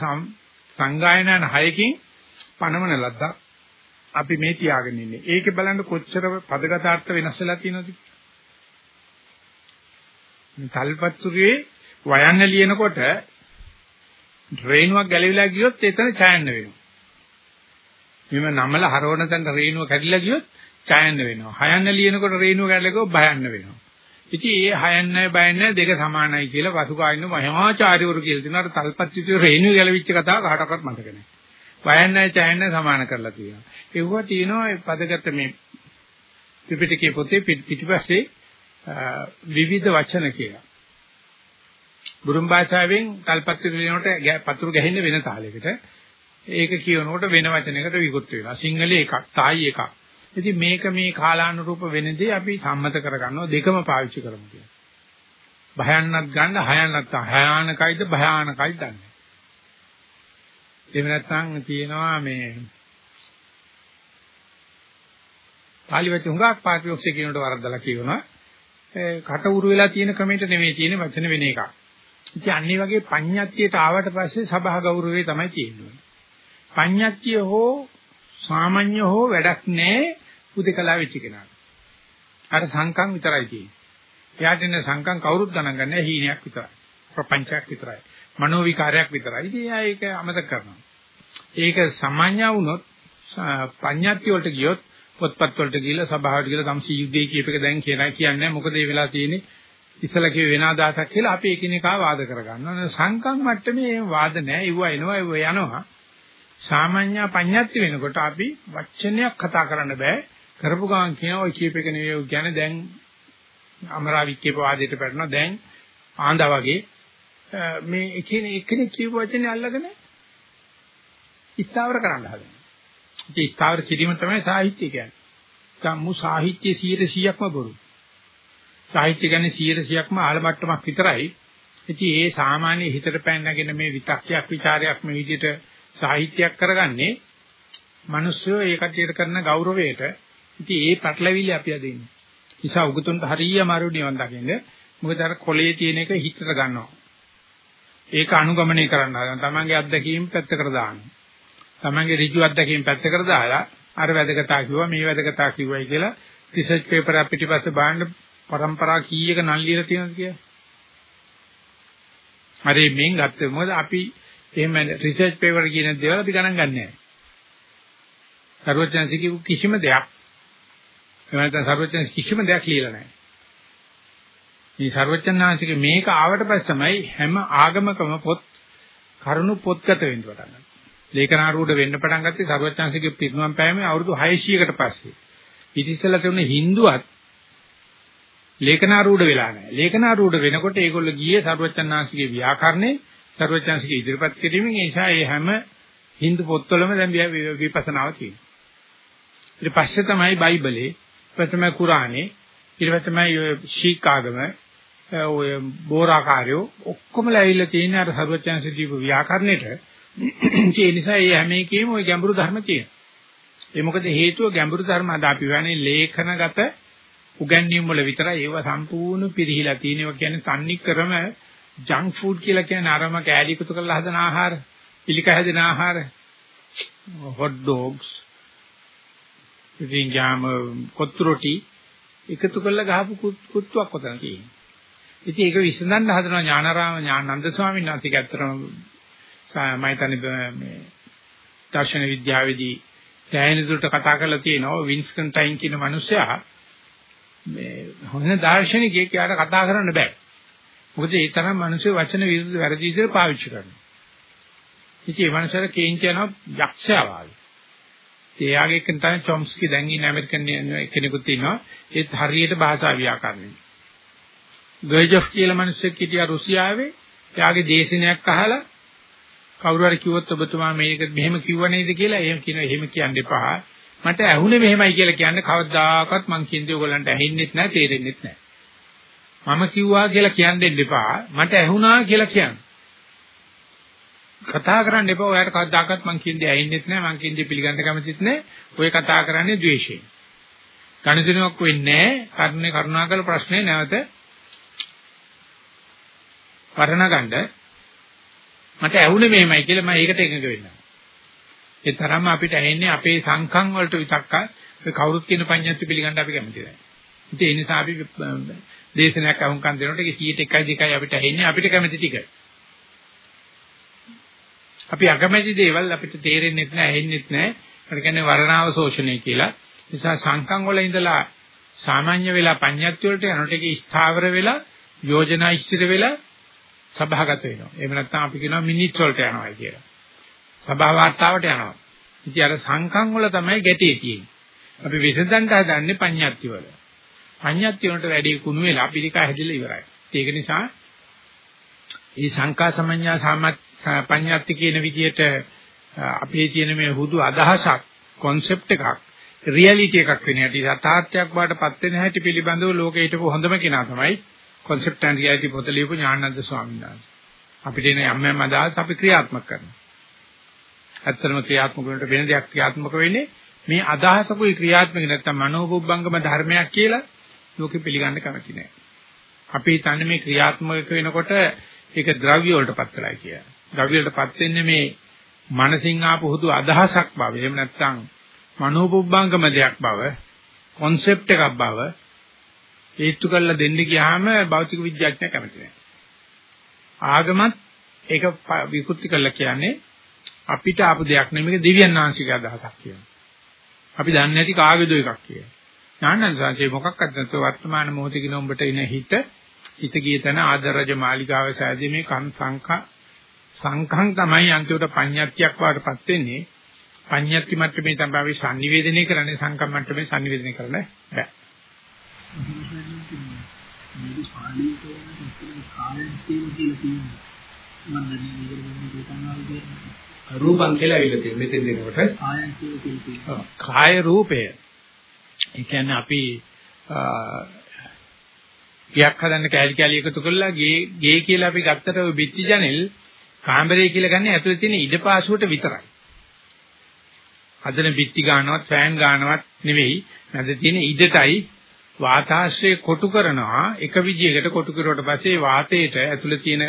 සංගායනයන් හයකින් පණවන ලද්දක්. අපි මේ තියාගෙන ඉන්නේ. ඒකේ බලන්න කොච්චර පදගත අර්ථ වෙනස් වෙලා තියෙනවද? තල්පත්තුරුවේ වයන්න ලියනකොට රේණුවක් ගැලවිලා ගියොත් එතන ඡායන්න වෙනවා. මෙම නමල හරවන තැන රේණුව කැඩිලා ගියොත් ඡායන්න වෙනවා. හයන්න ලියනකොට රේණුව කැඩලා ගියොත් භයන්න වෙනවා. ඉතින් ඒ හයන්නයි බයන්නයි දෙක සමානයි කියලා වසුකායින මහාචාර්යවරු කියලා දෙනවා. අර තල්පත්තුරුවේ රේණුව ගැලවිච්ච කතාව කාටවත් මතක නැහැ. වයන්නයි ඡායන්නයි සමාන කරලා තියෙනවා. ඒවා තියෙනවා පදගත මේ ත්‍රිපිටකයේ පොතේ පිටිපස්සේ විවිධ වචන කියලා. බුරුම් භාෂාවෙන් කල්පත්තු කියනකොට පතුරු ගැහෙන්න වෙන තාලයකට ඒක කියනකොට වෙන වචනයකට විකෘත වෙනවා. සිංහලේ එකක්, තායි එකක්. ඉතින් මේක මේ කාලානුරූප වෙනදී අපි සම්මත කරගන්නවා දෙකම පාවිච්චි කරමු කියලා. භයන්නත් ගන්න, හයන්නත් හයානකයිද භයානකයිද දන්නේ. එහෙම නැත්නම් තියෙනවා මේ පාලි වචන හුඟක් පාටියොක්සේ කියනකොට වරද්දලා කියනවා. කට උරු වෙලා තියෙන ක්‍රමයට නෙමෙයි තියෙන්නේ වචන වෙන එකක්. ඉතින් අන්නේ වගේ පඤ්ඤාත්තියට ආවට පස්සේ සභා ගෞරවය තමයි තියෙන්නේ. පඤ්ඤාත්තිය හෝ සාමාන්‍ය හෝ වැඩක් නැහැ උදකලා වෙච්ච කෙනාට. අර සංකම් විතරයි තියෙන්නේ. එයාට ඉන්න සංකම් කවුරුත් ගණන් ගන්නෑ හීනයක් විතරයි. ප්‍රපංචයක් විතරයි. මනෝ විකාරයක් විතරයි. ඉතින් එයා ඒක අමතක කරනවා. ඒක සාමාන්‍ය වුණොත් පඤ්ඤාත්ති වලට ගියොත් පොත්පත් වලට ගිහිල්ලා සභාවට ගිහිල්ලා ධම්සි යුද්ධය කියප එක දැන් කියලා කියන්නේ මොකද මේ වෙලා තියෙන්නේ ඉස්සලා කිව්වේ වෙන අදහසක් කියලා අපි එකිනෙකා වාද කරගන්නවා සංකම් මට්ටමේ එහෙම වාද නැහැ ඒව එනවා ඒව යනවා සාමාන්‍ය පඤ්ඤාති වෙනකොට අපි වචනයක් කතා කරන්න බෑ කරපු ගමන් කියනවා ඔය කියප එක නෙවෙයි කියන්නේ දැන් අමරාවික්කේප වාදයට පැටනවා දැන් ආන්දා වගේ මේ එකිනෙක එකිනෙක කියපු වචනේ අල්ලගෙන ඉස්තාවර කරන්න හදනවා ඒ ස්ථාවර කිරීම තමයි සාහිත්‍ය කියන්නේ. සම්මු සාහිත්‍ය 100%ක්ම බොරු. සාහිත්‍ය කියන්නේ 100%ක්ම ආලමට්ටමක් විතරයි. ඉතින් ඒ සාමාන්‍ය හිතට පැනනගෙන මේ විතක්යක් ਵਿਚාරයක් මේ විදිහට සාහිත්‍යයක් කරගන්නේ මිනිස්සු ඒ කටියට කරන ගෞරවයට. ඉතින් ඒ පැටලවිලි අපි අදින්නේ. නිසා උගතුන්ට හරිය අමාරු නිවන් දකින්න. මොකද අර කොලේ තියෙන එක හිතට ගන්නවා. ඒක අනුගමනය කරන්න හදන. තමන්ගේ අත්දැකීම් පැත්තකට දානවා. තමන්ගේ ඍජු අත්දැකීම් පැත්තකට දාලා අර වැදගතා කිව්වා මේ වැදගතා කිව්වයි කියලා රිසර්ච් පේපර් එක පිටිපස්සේ බලන්න પરම්පරා කීයක නම් ලියලා තියෙනවද කියලා. හරි මෙන් ගත්තේ මොකද අපි එහෙම රිසර්ච් පේපර් කියන දේවල් අපි ගණන් ගන්නෑ. සර්වඥාන්සේ කිව්ව කිසිම දෙයක් එහෙම නැත්නම් සර්වඥාන්සේ කිසිම දෙයක් ලියලා නැහැ. මේ සර්වඥාන්සේගේ මේක ආවට පස්සෙමයි හැම ආගමකම පොත් කරුණු පොත්ගත වෙන්න පටන් ගන්නවා. ලේඛනාරූඪ වෙන්න පටන් ගත්තේ සර්වඥාන්සේගේ පිරිනුවම් පෑමේ අවුරුදු 600කට පස්සේ. ඊට ඉස්සෙල්ලා තිබුණේ Hinduවත් ලේඛනාරූඪ වෙලා නැහැ. ලේඛනාරූඪ වෙනකොට ඒගොල්ලෝ ගියේ සර්වඥාන්සේගේ ව්‍යාකරණේ සර්වඥාන්සේගේ ඉදිරිපත් කිරීමෙන් ඒ නිසා ඒ හැම Hindu පොත්වලම දැන් විපස්සනාව තියෙනවා. ඊට පස්සේ තමයි බයිබලේ, ඊට පස්සේ තමයි කුරානේ, ඊට පස්සේ තමයි ශීක් ආගම, ඔය බෝරාකාරයෝ ඔක්කොමලා ඇවිල්ලා තියෙන අර සර්වඥාන්සේ දීපු ව්‍යාකරණයට. ඒ නිසා මේ හැම එකෙම ওই ගැඹුරු ධර්ම තියෙනවා. ඒ මොකද හේතුව ගැඹුරු ධර්ම අද අපි වන්නේ ලේඛනගත උගන්වීම් වල විතරයි. ඒව සම්පූර්ණ පිරිහිලා තියෙනවා. කියන්නේ තන්නේ ක්‍රම ජංක් ෆුඩ් කියලා කියන්නේ අරම කෑලි කුතු කරලා හදන ආහාර, පිළික හැදෙන ආහාර, හොට් ඩොග්ස්, ඉතින් යාම කොත්තු රොටි එකතු කරලා ගහපු කුත්තුවක් ඔතන තියෙනවා. ඉතින් ඒක විසඳන්න හදනවා ඥානාරාම ඥානන්ද ස්වාමීන් වහන්සේ ඇත්තටම මම හිතන්නේ මේ දර්ශන විද්‍යාවේදී දැහැනිදුරට කතා කරලා තියෙනවා වින්ස්කන්ටයින් කියන මිනිසයා මේ හොඳ දාර්ශනිකයෙක් යාට කතා කරන්න බෑ. මොකද ඒ තරම් මිනිස්සු වචන විරුද්ධ වැරදි විදිහට පාවිච්චි කරනවා. ඉතින් මේ මනුස්සයර කේන්ති යනවා යක්ෂයා වගේ. එයාගේ එකෙන් තමයි චොම්ස්කි දැන් ඉන්න ඇමරිකන් කෙනෙකුත් ඉන්නවා. ඒත් හරියට භාෂා ව්‍යාකරණය. ගර්ජොෆ් කියලා මිනිස්සෙක් හිටියා රුසියාවේ. එයාගේ දේශනයක් අහලා කවුරු හරි කිව්වොත් ඔබතුමා මේක මෙහෙම කිව්ව නේද කියලා එහෙම කියන එහෙම කියන්න එපා. මට ඇහුනේ මෙහෙමයි කියලා කියන්නේ කවදාකවත් මං කියන්නේ ඔයගලන්ට ඇහෙන්නෙත් නැහැ තේරෙන්නෙත් නැහැ. මම කිව්වා කියලා කියන්න දෙන්න එපා. මට ඇහුණා කියලා කියන්න. කතා කරන්න එපා. ඔයාලට කවදාකවත් මං කියන්නේ ඇහෙන්නෙත් නැහැ. මං කියන්නේ පිළිගන්න කැමතිත් නැහැ. ඔය කතා කරන්නේ ද්වේෂයෙන්. ගණිතනයක් වෙන්නේ නැහැ. කර්ණේ කරුණාකර ප්‍රශ්නේ නැවත වර්ණ ගන්න මට ඇහුනේ මෙහෙමයි කියලා මම ඒකට එකඟ වෙනවා. ඒ තරම්ම අපිට ඇහෙන්නේ අපේ සංකම් වලට විතක්ක කවුරුත් කියන පඤ්ඤාති පිළිගන්න අපි කැමති නැහැ. ඉතින් ඒ නිසා අපි දේශනයක් අහුම්කම් දෙනකොට ඒක 101යි 2යි අපිට ඇහෙන්නේ අපිට කැමති ටික. අපි අකමැති දේවල් අපිට තේරෙන්නේ නැහැ, ඇහෙන්නේ නැහැ. ඒකට කියන්නේ වර්ණාව ශෝෂණය කියලා. නිසා සංකම් වල ඉඳලා සාමාන්‍ය වෙලා පඤ්ඤාති වලට යනකොට ඒක ස්ථාවර වෙලා යෝජනා ඉස්තිර වෙලා සභාගත වෙනවා. එහෙම නැත්නම් අපි කියනවා මිනිත්ස් වලට යනවා කියලා. සභා වාර්තාවට යනවා. ඉතින් අර සංකම් වල තමයි ගැටේ තියෙන්නේ. අපි විසඳන්න හදන්නේ පඤ්ඤාත්ති වල. පඤ්ඤාත්ති වලට වැඩි කුණු වෙලා පිළිකා හැදිලා ඉවරයි. ඒක නිසා මේ සංකා සමඤ්ඤා සාමත් පඤ්ඤාත්ති කියන විදිහට අපේ තියෙන මේ හුදු අදහසක් concept එකක් reality එකක් වෙන හැටි යථාර්ථයක් බාටපත් වෙන හැටි පිළිබඳව ලෝකේ හිටපු හොඳම කෙනා තමයි concept and reality පොත ලියපු ඥානන්ද ස්වාමීන් වහන්සේ. අපිට එන යම් යම් අදහස් අපි ක්‍රියාත්මක කරනවා. ඇත්තටම ක්‍රියාත්මක වෙනකොට වෙන දෙයක් ක්‍රියාත්මක වෙන්නේ මේ අදහසකුයි ක්‍රියාත්මක නැත්තම් මනෝබුබ්බංගම ධර්මයක් කියලා ලෝකෙ පිළිගන්න කැමති නැහැ. අපි හිතන්නේ මේ ක්‍රියාත්මක වෙනකොට ඒක ද්‍රව්‍ය වලටපත් කරලා කියලා. ද්‍රව්‍ය වලටපත් වෙන්නේ මේ මනසින් ආපු හුදු අදහසක් බව. එහෙම නැත්තම් මනෝබුබ්බංගම දෙයක් බව, concept එකක් බව හේතු කරලා දෙන්න ගියාම භෞතික විද්‍යාඥයා කැමති නැහැ. ආගමත් ඒක විකෘති කරලා කියන්නේ අපිට ආපු දෙයක් නෙමෙයි දෙවියන් වහන්සේගේ අදහසක් කියනවා. අපි දන්නේ නැති කාගේද එකක් කියලා. ඥානන්ද සංසේ මොකක්වත් නැතුව වර්තමාන මොහොතේ කින උඹට ඉන හිත හිත ගිය තැන ආදරජ මාලිගාව සෑදී මේ කන් සංඛා සංඛං තමයි අන්තිමට පඤ්ඤාත්තියක් වාටපත් වෙන්නේ. පඤ්ඤාත්ති මට්ටමේ තමයි අපි sannivedanaya කරන්නේ සංකම් මට්ටමේ sannivedanaya කරන්න බෑ. රූපං කියලා ඇවිල්ලා තියෙනවා මෙතෙන් දෙනකොට. කාය රූපය. ඒ කියන්නේ අපි ගියක් හදන්න කෑලි කෑලි එකතු කරලා ගේ ගේ කියලා අපි ගත්තට ඔය පිටි ජනෙල් කාමරේ කියලා ගන්නේ ඇතුලේ තියෙන ඉඩපාසුවට විතරයි. හදන පිටි ගන්නවත් ෆෑන් ගන්නවත් නෙවෙයි. නැද තියෙන ඉඩටයි වාතාශ්‍රය කොටු කරනවා එක විදියකට කොටු කරුවට පස්සේ වාතයට ඇතුළේ තියෙන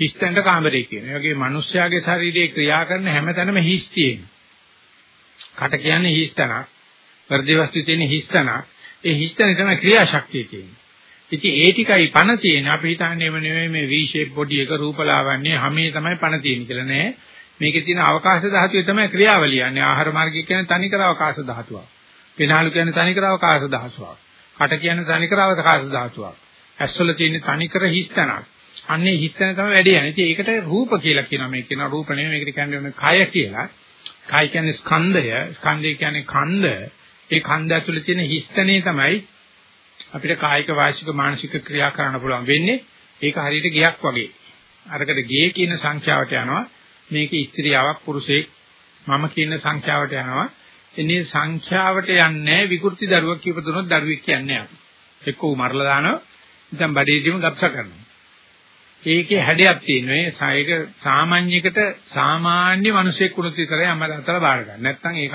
හිස්තැනට කාමරේ කියනවා. ඒ වගේ මිනිස්යාගේ ශරීරයේ ක්‍රියා කරන හැමතැනම හිස් තියෙනවා. කට කියන්නේ හිස්තැනක්. වර්ධි වස්තු තියෙන හිස්තැනක්. ඒ හිස්තැනේ තමයි ක්‍රියාශක්තිය තියෙන්නේ. ඉතින් ඒ ටිකයි පණ තියෙන්නේ. අපි හිතන්නේ නෙමෙයි මේ V shape body එක රූපලාවන්‍ය හැමේ තමයි පණ තියෙන්නේ කියලා නෑ. මේකේ තියෙන අවකාශ ධාතුවේ තමයි ක්‍රියාවලිය යන්නේ. ආහාර මාර්ගය කියන්නේ තනිකර අවකාශ ධාතුවක්. පෙනාලු කියන්නේ තනිකර අවකාශ ධාතුවක්. කට කියන්නේ තනිකර අවකාශ ධාතුවක්. ඇස්වල තියෙන තනිකර හිස්තනක්. අන්නේ හිතන තමයි වැඩි යන්නේ. ඉතින් ඒකට රූප කියලා කියනවා. මේ කියනවා රූප නෙමෙයි මේකට කියන්නේ කය කියලා. කය කියන්නේ ස්කන්ධය. ස්කන්ධය කියන්නේ ඛණ්ඩ. ඒ ඛණ්ඩ ඇතුළේ තියෙන හිස්තනේ තමයි අපිට කායික වාචික මානසික ක්‍රියා කරන්න පුළුවන් වෙන්නේ. ඒක හරියට ගියක් වගේ. අරකට ගේ කියන සංඛ්‍යාවට යනවා. මේක ස්ත්‍රියාවක් පුරුෂයෙක් මම කියන සංඛ්‍යාවට යනවා. එන්නේ සංඛ්‍යාවට යන්නේ විකෘති දරුවක් කියප දුනොත් දරුවෙක් කියන්නේ අපි. එක්ක උ මරලා දානවා. ඉතින් බඩේදීම ගබ්ස කරනවා. ඒකේ හැඩයක් තියෙනවා. ඒක සාමාන්‍යයකට සාමාන්‍ය මිනිසෙක් වුණොත් විතරයි අම්මලා අතල බාර ගන්න. නැත්නම් ඒක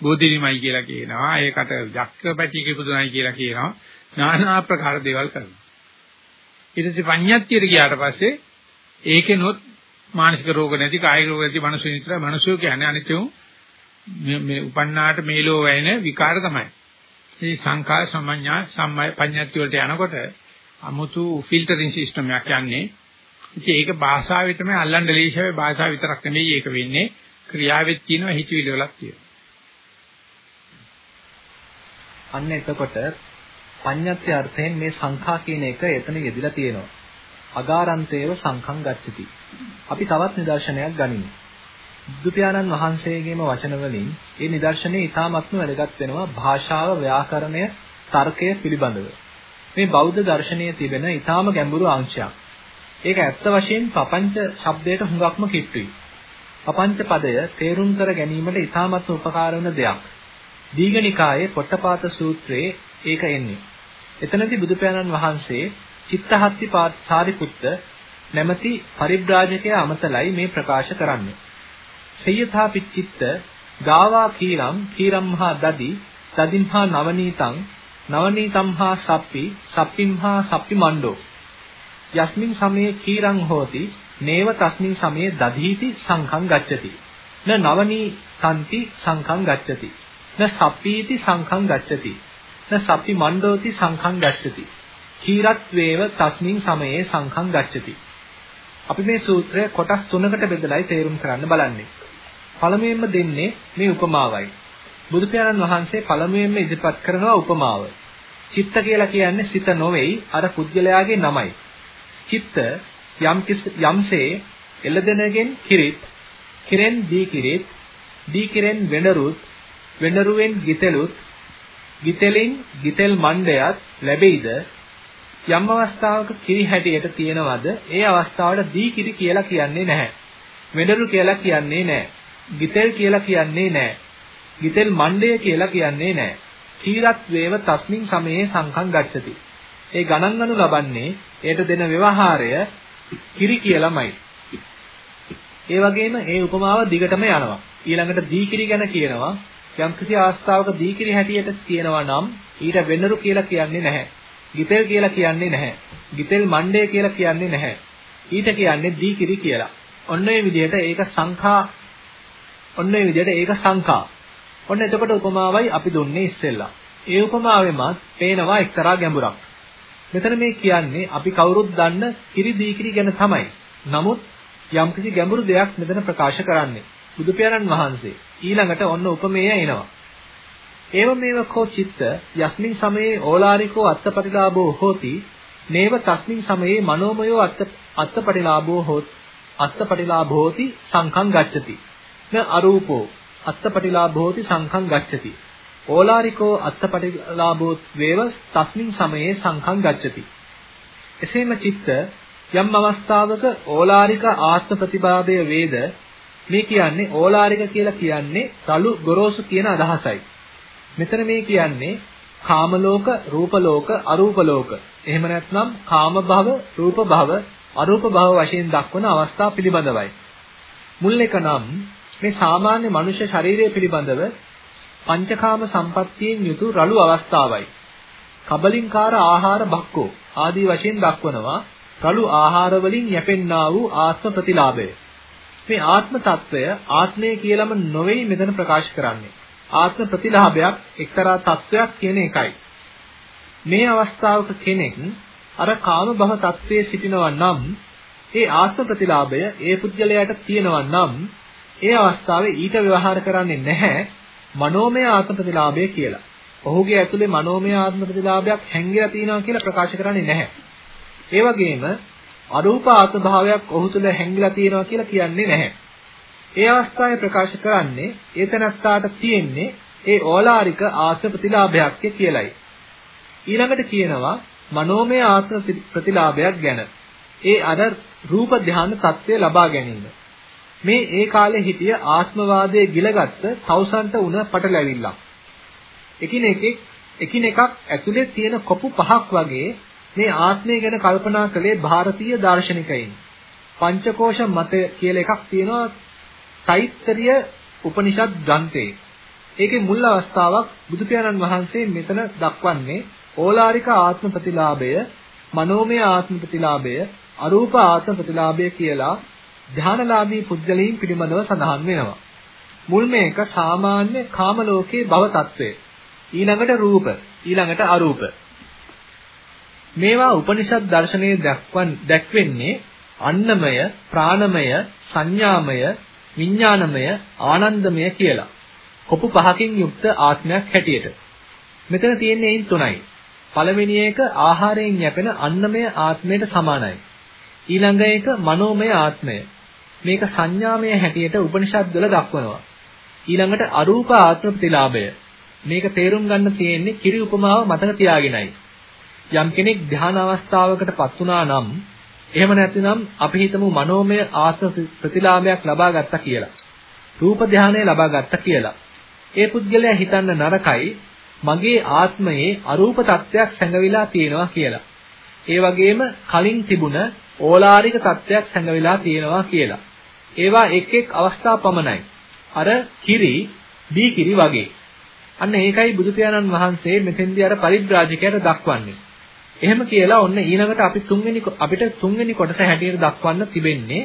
බෝධිරිමයි කියලා කියනවා. ඒකට යක්ක පැටි කිපුදුනයි කියලා කියනවා. নানা ආකාර දේවල් කරනවා. ඊට පස්සේ පඤ්ඤාත්තියට ගියාට පස්සේ ඒකෙනොත් මානසික රෝග නැති, කායික රෝග නැති මනුස්සය විතර මනුස්සයෝ කියන්නේ අනිත්‍යෝ මේ මේ උපන්නාට මේලෝ වෙන විකාර තමයි. මේ සංඛා සමඤ්ඤා සම්මය පඤ්ඤාත්ති වලට යනකොට අමුතු ෆිල්ටරින් සිස්ටම් එකක් යන්නේ. ඉතින් ඒක භාෂාවේ තමයි අල්ලන් ඩලීෂාවේ භාෂාව විතරක් නෙමෙයි ඒක වෙන්නේ ක්‍රියාවෙත් කියනවා හිතවිලි වලක් කියනවා. අන්න එතකොට පඤ්ඤත්ය අර්ථයෙන් මේ සංඛා කියන එක එතන යෙදিলা තියෙනවා. අගාරන්තේව සංඛං ගච්ඡති. අපි තවත් නිදර්ශනයක් ගනිමු. බුදුපියාණන් වහන්සේගේම වචන වලින් මේ නිදර්ශනේ ඉතාමත්ම වැදගත් වෙනවා භාෂාව ව්‍යාකරණය තර්කය පිළිබඳව. මේ බෞද්ධ දර්ශනයේ තිබෙන ඉතාම ගැඹුරු අංශයක්. ඒක ඇත්ත වශයෙන් පපංච ශබ්දයට හුඟක්ම කිට්ටුයි. පපංච පදය තේරුම් කර ගැනීමට ඉතාමත්ම උපකාර දෙයක්. දීඝනිකායේ පොට්ටපාත සූත්‍රයේ ඒක එන්නේ. එතනදී බුදු පියාණන් වහන්සේ චිත්තහත්ති සාරිපුත්ත නැමැති පරිබ්‍රාජකයා අමතලයි මේ ප්‍රකාශ කරන්නේ. සේයථා පිච්චිත්ත ගාවා කීරම් කීරම්හා දදි දදිම්හා නවනීතං නවනීතම්හා සප්පි සප්පිම්හා සප්පි මණ්ඩෝ. යස්මින් සමයේ කීරං හෝති නේව තස්මින් සමයේ දදීති සංඛං ගච්ඡති. න නවනී තන්ති සංඛං ගච්ඡති. න සප්පීති සංඛං ගච්ඡති. න සප්පි මණ්ඩෝති සංඛං ගච්ඡති කීරත් වේව තස්මින් සමයේ සංඛං ගච්ඡති අපි මේ සූත්‍රය කොටස් තුනකට බෙදලායි තේරුම් කරන්න බලන්නේ පළමුවෙන්ම දෙන්නේ මේ උපමාවයි. බුදු පියාණන් වහන්සේ පළමුවෙන්ම ඉදිරිපත් කරනවා උපමාව. චිත්ත කියලා කියන්නේ සිත නොවේයි අර පුද්ගලයාගේ නමයි. චිත්ත යම් යම්සේ එළදෙනගෙන් කිරිත්, කිරෙන් දී කිරිත්, දී කිරෙන් වෙඬරුත්, වෙඬරුවෙන් ගිතෙලුත්, ගිතෙලින් ගිතෙල් මණ්ඩයත් ලැබෙයිද යම් අවස්ථාවක කිරි හැටියට තියෙනවද ඒ අවස්ථාවට දී කිරි කියලා කියන්නේ නැහැ. වෙඬරු කියලා කියන්නේ නැහැ. ගිතෙල් කියලා කියන්නේ නැහැ. ගිතෙල් මණ්ඩය කියලා කියන්නේ නැහැ. කීරත් වේව තස්මින් සමයේ සංඛං ගච්ඡති. ඒ ගණන් ගනු ලබන්නේ ඒට දෙන ව්‍යවහාරය කිරි කියලාමයි. ඒ වගේම ඒ උපමාව දිගටම යනවා. ඊළඟට දීකිරි ගැන කියනවා යම්කිසි අවස්ථාවක දීකිරි හැටියට කියනවා නම් ඊට වෙන්නරු කියලා කියන්නේ නැහැ. ගිතෙල් කියලා කියන්නේ නැහැ. ගිතෙල් මණ්ඩය කියලා කියන්නේ නැහැ. ඊට කියන්නේ දීකිරි කියලා. ඔන්න ඔය විදිහට ඒක සංඛා ඔන්න ඒ විදිහට ඒක සංකා. ඔන්න එතකොට උපමාවයි අපි දුන්නේ ඉස්සෙල්ලා. ඒ උපමාවෙමත් පේනවා එක්තරා ගැඹුරක්. මෙතන මේ කියන්නේ අපි කවුරුත් දන්න කිරි දීකිරි ගැන තමයි. නමුත් යම්කිසි ගැඹුරු දෙයක් මෙතන ප්‍රකාශ කරන්නේ. බුදු පියාණන් වහන්සේ ඊළඟට ඔන්න උපමේය එනවා. ඒව මේව කෝ චිත්ත යස්මින් සමයේ ඕලාරිකෝ අත්තපටිලාභෝ හෝති නේව තස්මින් සමයේ මනෝමයෝ අත්ත අත්තපටිලාභෝ හෝත් අත්තපටිලාභෝති සංඛං ගච්ඡති න අරූපෝ අත්තපටිලාභෝති සංඛං ගච්ඡති. ඕලාරිකෝ අත්තපටිලාභෝත් වේව තස්මින් සමයේ සංඛං ගච්ඡති. එසේම චිත්ත යම් අවස්ථාවක ඕලාරික ආත්ම ප්‍රතිභාවය වේද මේ කියන්නේ ඕලාරික කියලා කියන්නේ රළු ගොරෝසු කියන අදහසයි. මෙතන මේ කියන්නේ කාම ලෝක, රූප ලෝක, අරූප ලෝක. එහෙම නැත්නම් කාම භව, රූප භව, අරූප භව වශයෙන් දක්වන අවස්ථා පිළිබඳවයි. මුල් එක නම් මේ සාමාන්‍ය මනුෂ්‍ය ශරීරය පිළිබඳව පංචකාම සම්පත්තියෙන් යුතු රළු අවස්ථාවයි. කබලින්කාර ආහාර බක්කෝ ආදී වශයෙන් දක්වනවා රළු ආහාර වලින් යැපෙන්නා වූ ආත්ම ප්‍රතිලාභය. මේ ආත්ම తত্ত্বය ආත්මය කියලාම නොවේයි මෙතන ප්‍රකාශ කරන්නේ. ආත්ම ප්‍රතිලාභයක් එක්තරා తত্ত্বයක් කියන එකයි. මේ අවස්ථාවක කෙනෙක් අර කාම භව తත්වයේ සිටිනවා නම් ඒ ආත්ම ප්‍රතිලාභය ඒ පුද්ගලයාට තියෙනවා නම් ඒ අවස්ථාවේ ඊට ව්‍යවහාර කරන්නේ නැහැ මනෝමය ආත්ම ප්‍රතිලාභය කියලා. ඔහුගේ ඇතුලේ මනෝමය ආත්ම ප්‍රතිලාභයක් හැංගිලා තියෙනවා කියලා ප්‍රකාශ කරන්නේ නැහැ. ඒ වගේම අරූප ආත්ම භාවයක් ඔහු තුළ හැංගිලා තියෙනවා කියලා කියන්නේ නැහැ. ඒ අවස්ථාවේ ප්‍රකාශ කරන්නේ ඒතනත්තාට තියෙන්නේ ඒ ඕලාරික ආත්ම ප්‍රතිලාභයක් කියලයි. ඊළඟට කියනවා මනෝමය ආත්ම ප්‍රතිලාභයක් ගැන. ඒ අර රූප ධානය தත්ත්වය ලබා ගැනීම. මේ ඒ කාලේ හිටිය ආත්මවාදයේ ගිලගත්ත තවුසන්ට උන පටලැවිල්ලක්. එකිනෙකෙක් එකිනෙකක් ඇතුලේ තියෙන කොපු පහක් වගේ මේ ආත්මය ගැන කල්පනා කළේ ಭಾರತೀಯ දාර්ශනිකයින්. පංචකෝෂ මතය කියලා එකක් තියෙනවා තෛත්‍තරීය උපනිෂද් ග්‍රන්ථයේ. ඒකේ මුල් අවස්ථාවක් බුදු වහන්සේ මෙතන දක්වන්නේ ඕලාරික ආත්ම ප්‍රතිලාභය, මනෝමය ආත්ම ප්‍රතිලාභය, අරූප ආත්ම ප්‍රතිලාභය කියලා ධානලාභී පුද්ගලයන් පිළිබඳව සඳහන් වෙනවා. මුල්ම එක සාමාන්‍ය කාම ලෝකයේ භව తත්වය. ඊළඟට රූප, ඊළඟට අරූප. මේවා උපනිෂද් දර්ශනයේ දක්වන් දැක්වෙන්නේ අන්නමය, ප්‍රාණමය, සංඥාමය, විඥානමය, ආනන්දමය කියලා. කොපු පහකින් යුක්ත ආත්මයක් හැටියට. මෙතන තියෙන්නේ එයින් තුනයි. පළවෙනි එක ආහාරයෙන් යැපෙන අන්නමය ආත්මයට සමානයි. ඊළඟ එක මනෝමය ආත්මය. මේක සංඥාමය හැටියට උපනිෂද් වල දක්වනවා. ඊළඟට අරූප ආත්ම ප්‍රතිලාභය. මේක තේරුම් ගන්න තියෙන්නේ කිරි උපමාව මතක තියාගෙනයි. යම් කෙනෙක් ධ්‍යාන අවස්ථාවකටපත් වුණා නම් එහෙම නැතිනම් අපි හිතමු මනෝමය ආත්ම ප්‍රතිලාභයක් ලබා ගත්තා කියලා. රූප ධානය ලබා ගත්තා කියලා. ඒ පුද්ගලයා හිතන්න නරකයි මගේ ආත්මයේ අරූප තත්ත්වයක් සැඟවිලා තියෙනවා කියලා. ඒ වගේම කලින් තිබුණ ඕලාරික තත්ත්වයක් සැඟවිලා තියෙනවා කියලා. ඒවා එක් එක් අවස්ථා පමණයි. අර කිරි බී කිරි වගේ. අන්න ඒකයි බුදු පියාණන් වහන්සේ මෙතෙන්දී අර පරිබ්‍රාජකයට දක්වන්නේ. එහෙම කියලා ඔන්න ඊළඟට අපි තුන්වෙනි අපිට තුන්වෙනි කොටස හැටියට දක්වන්න තිබෙන්නේ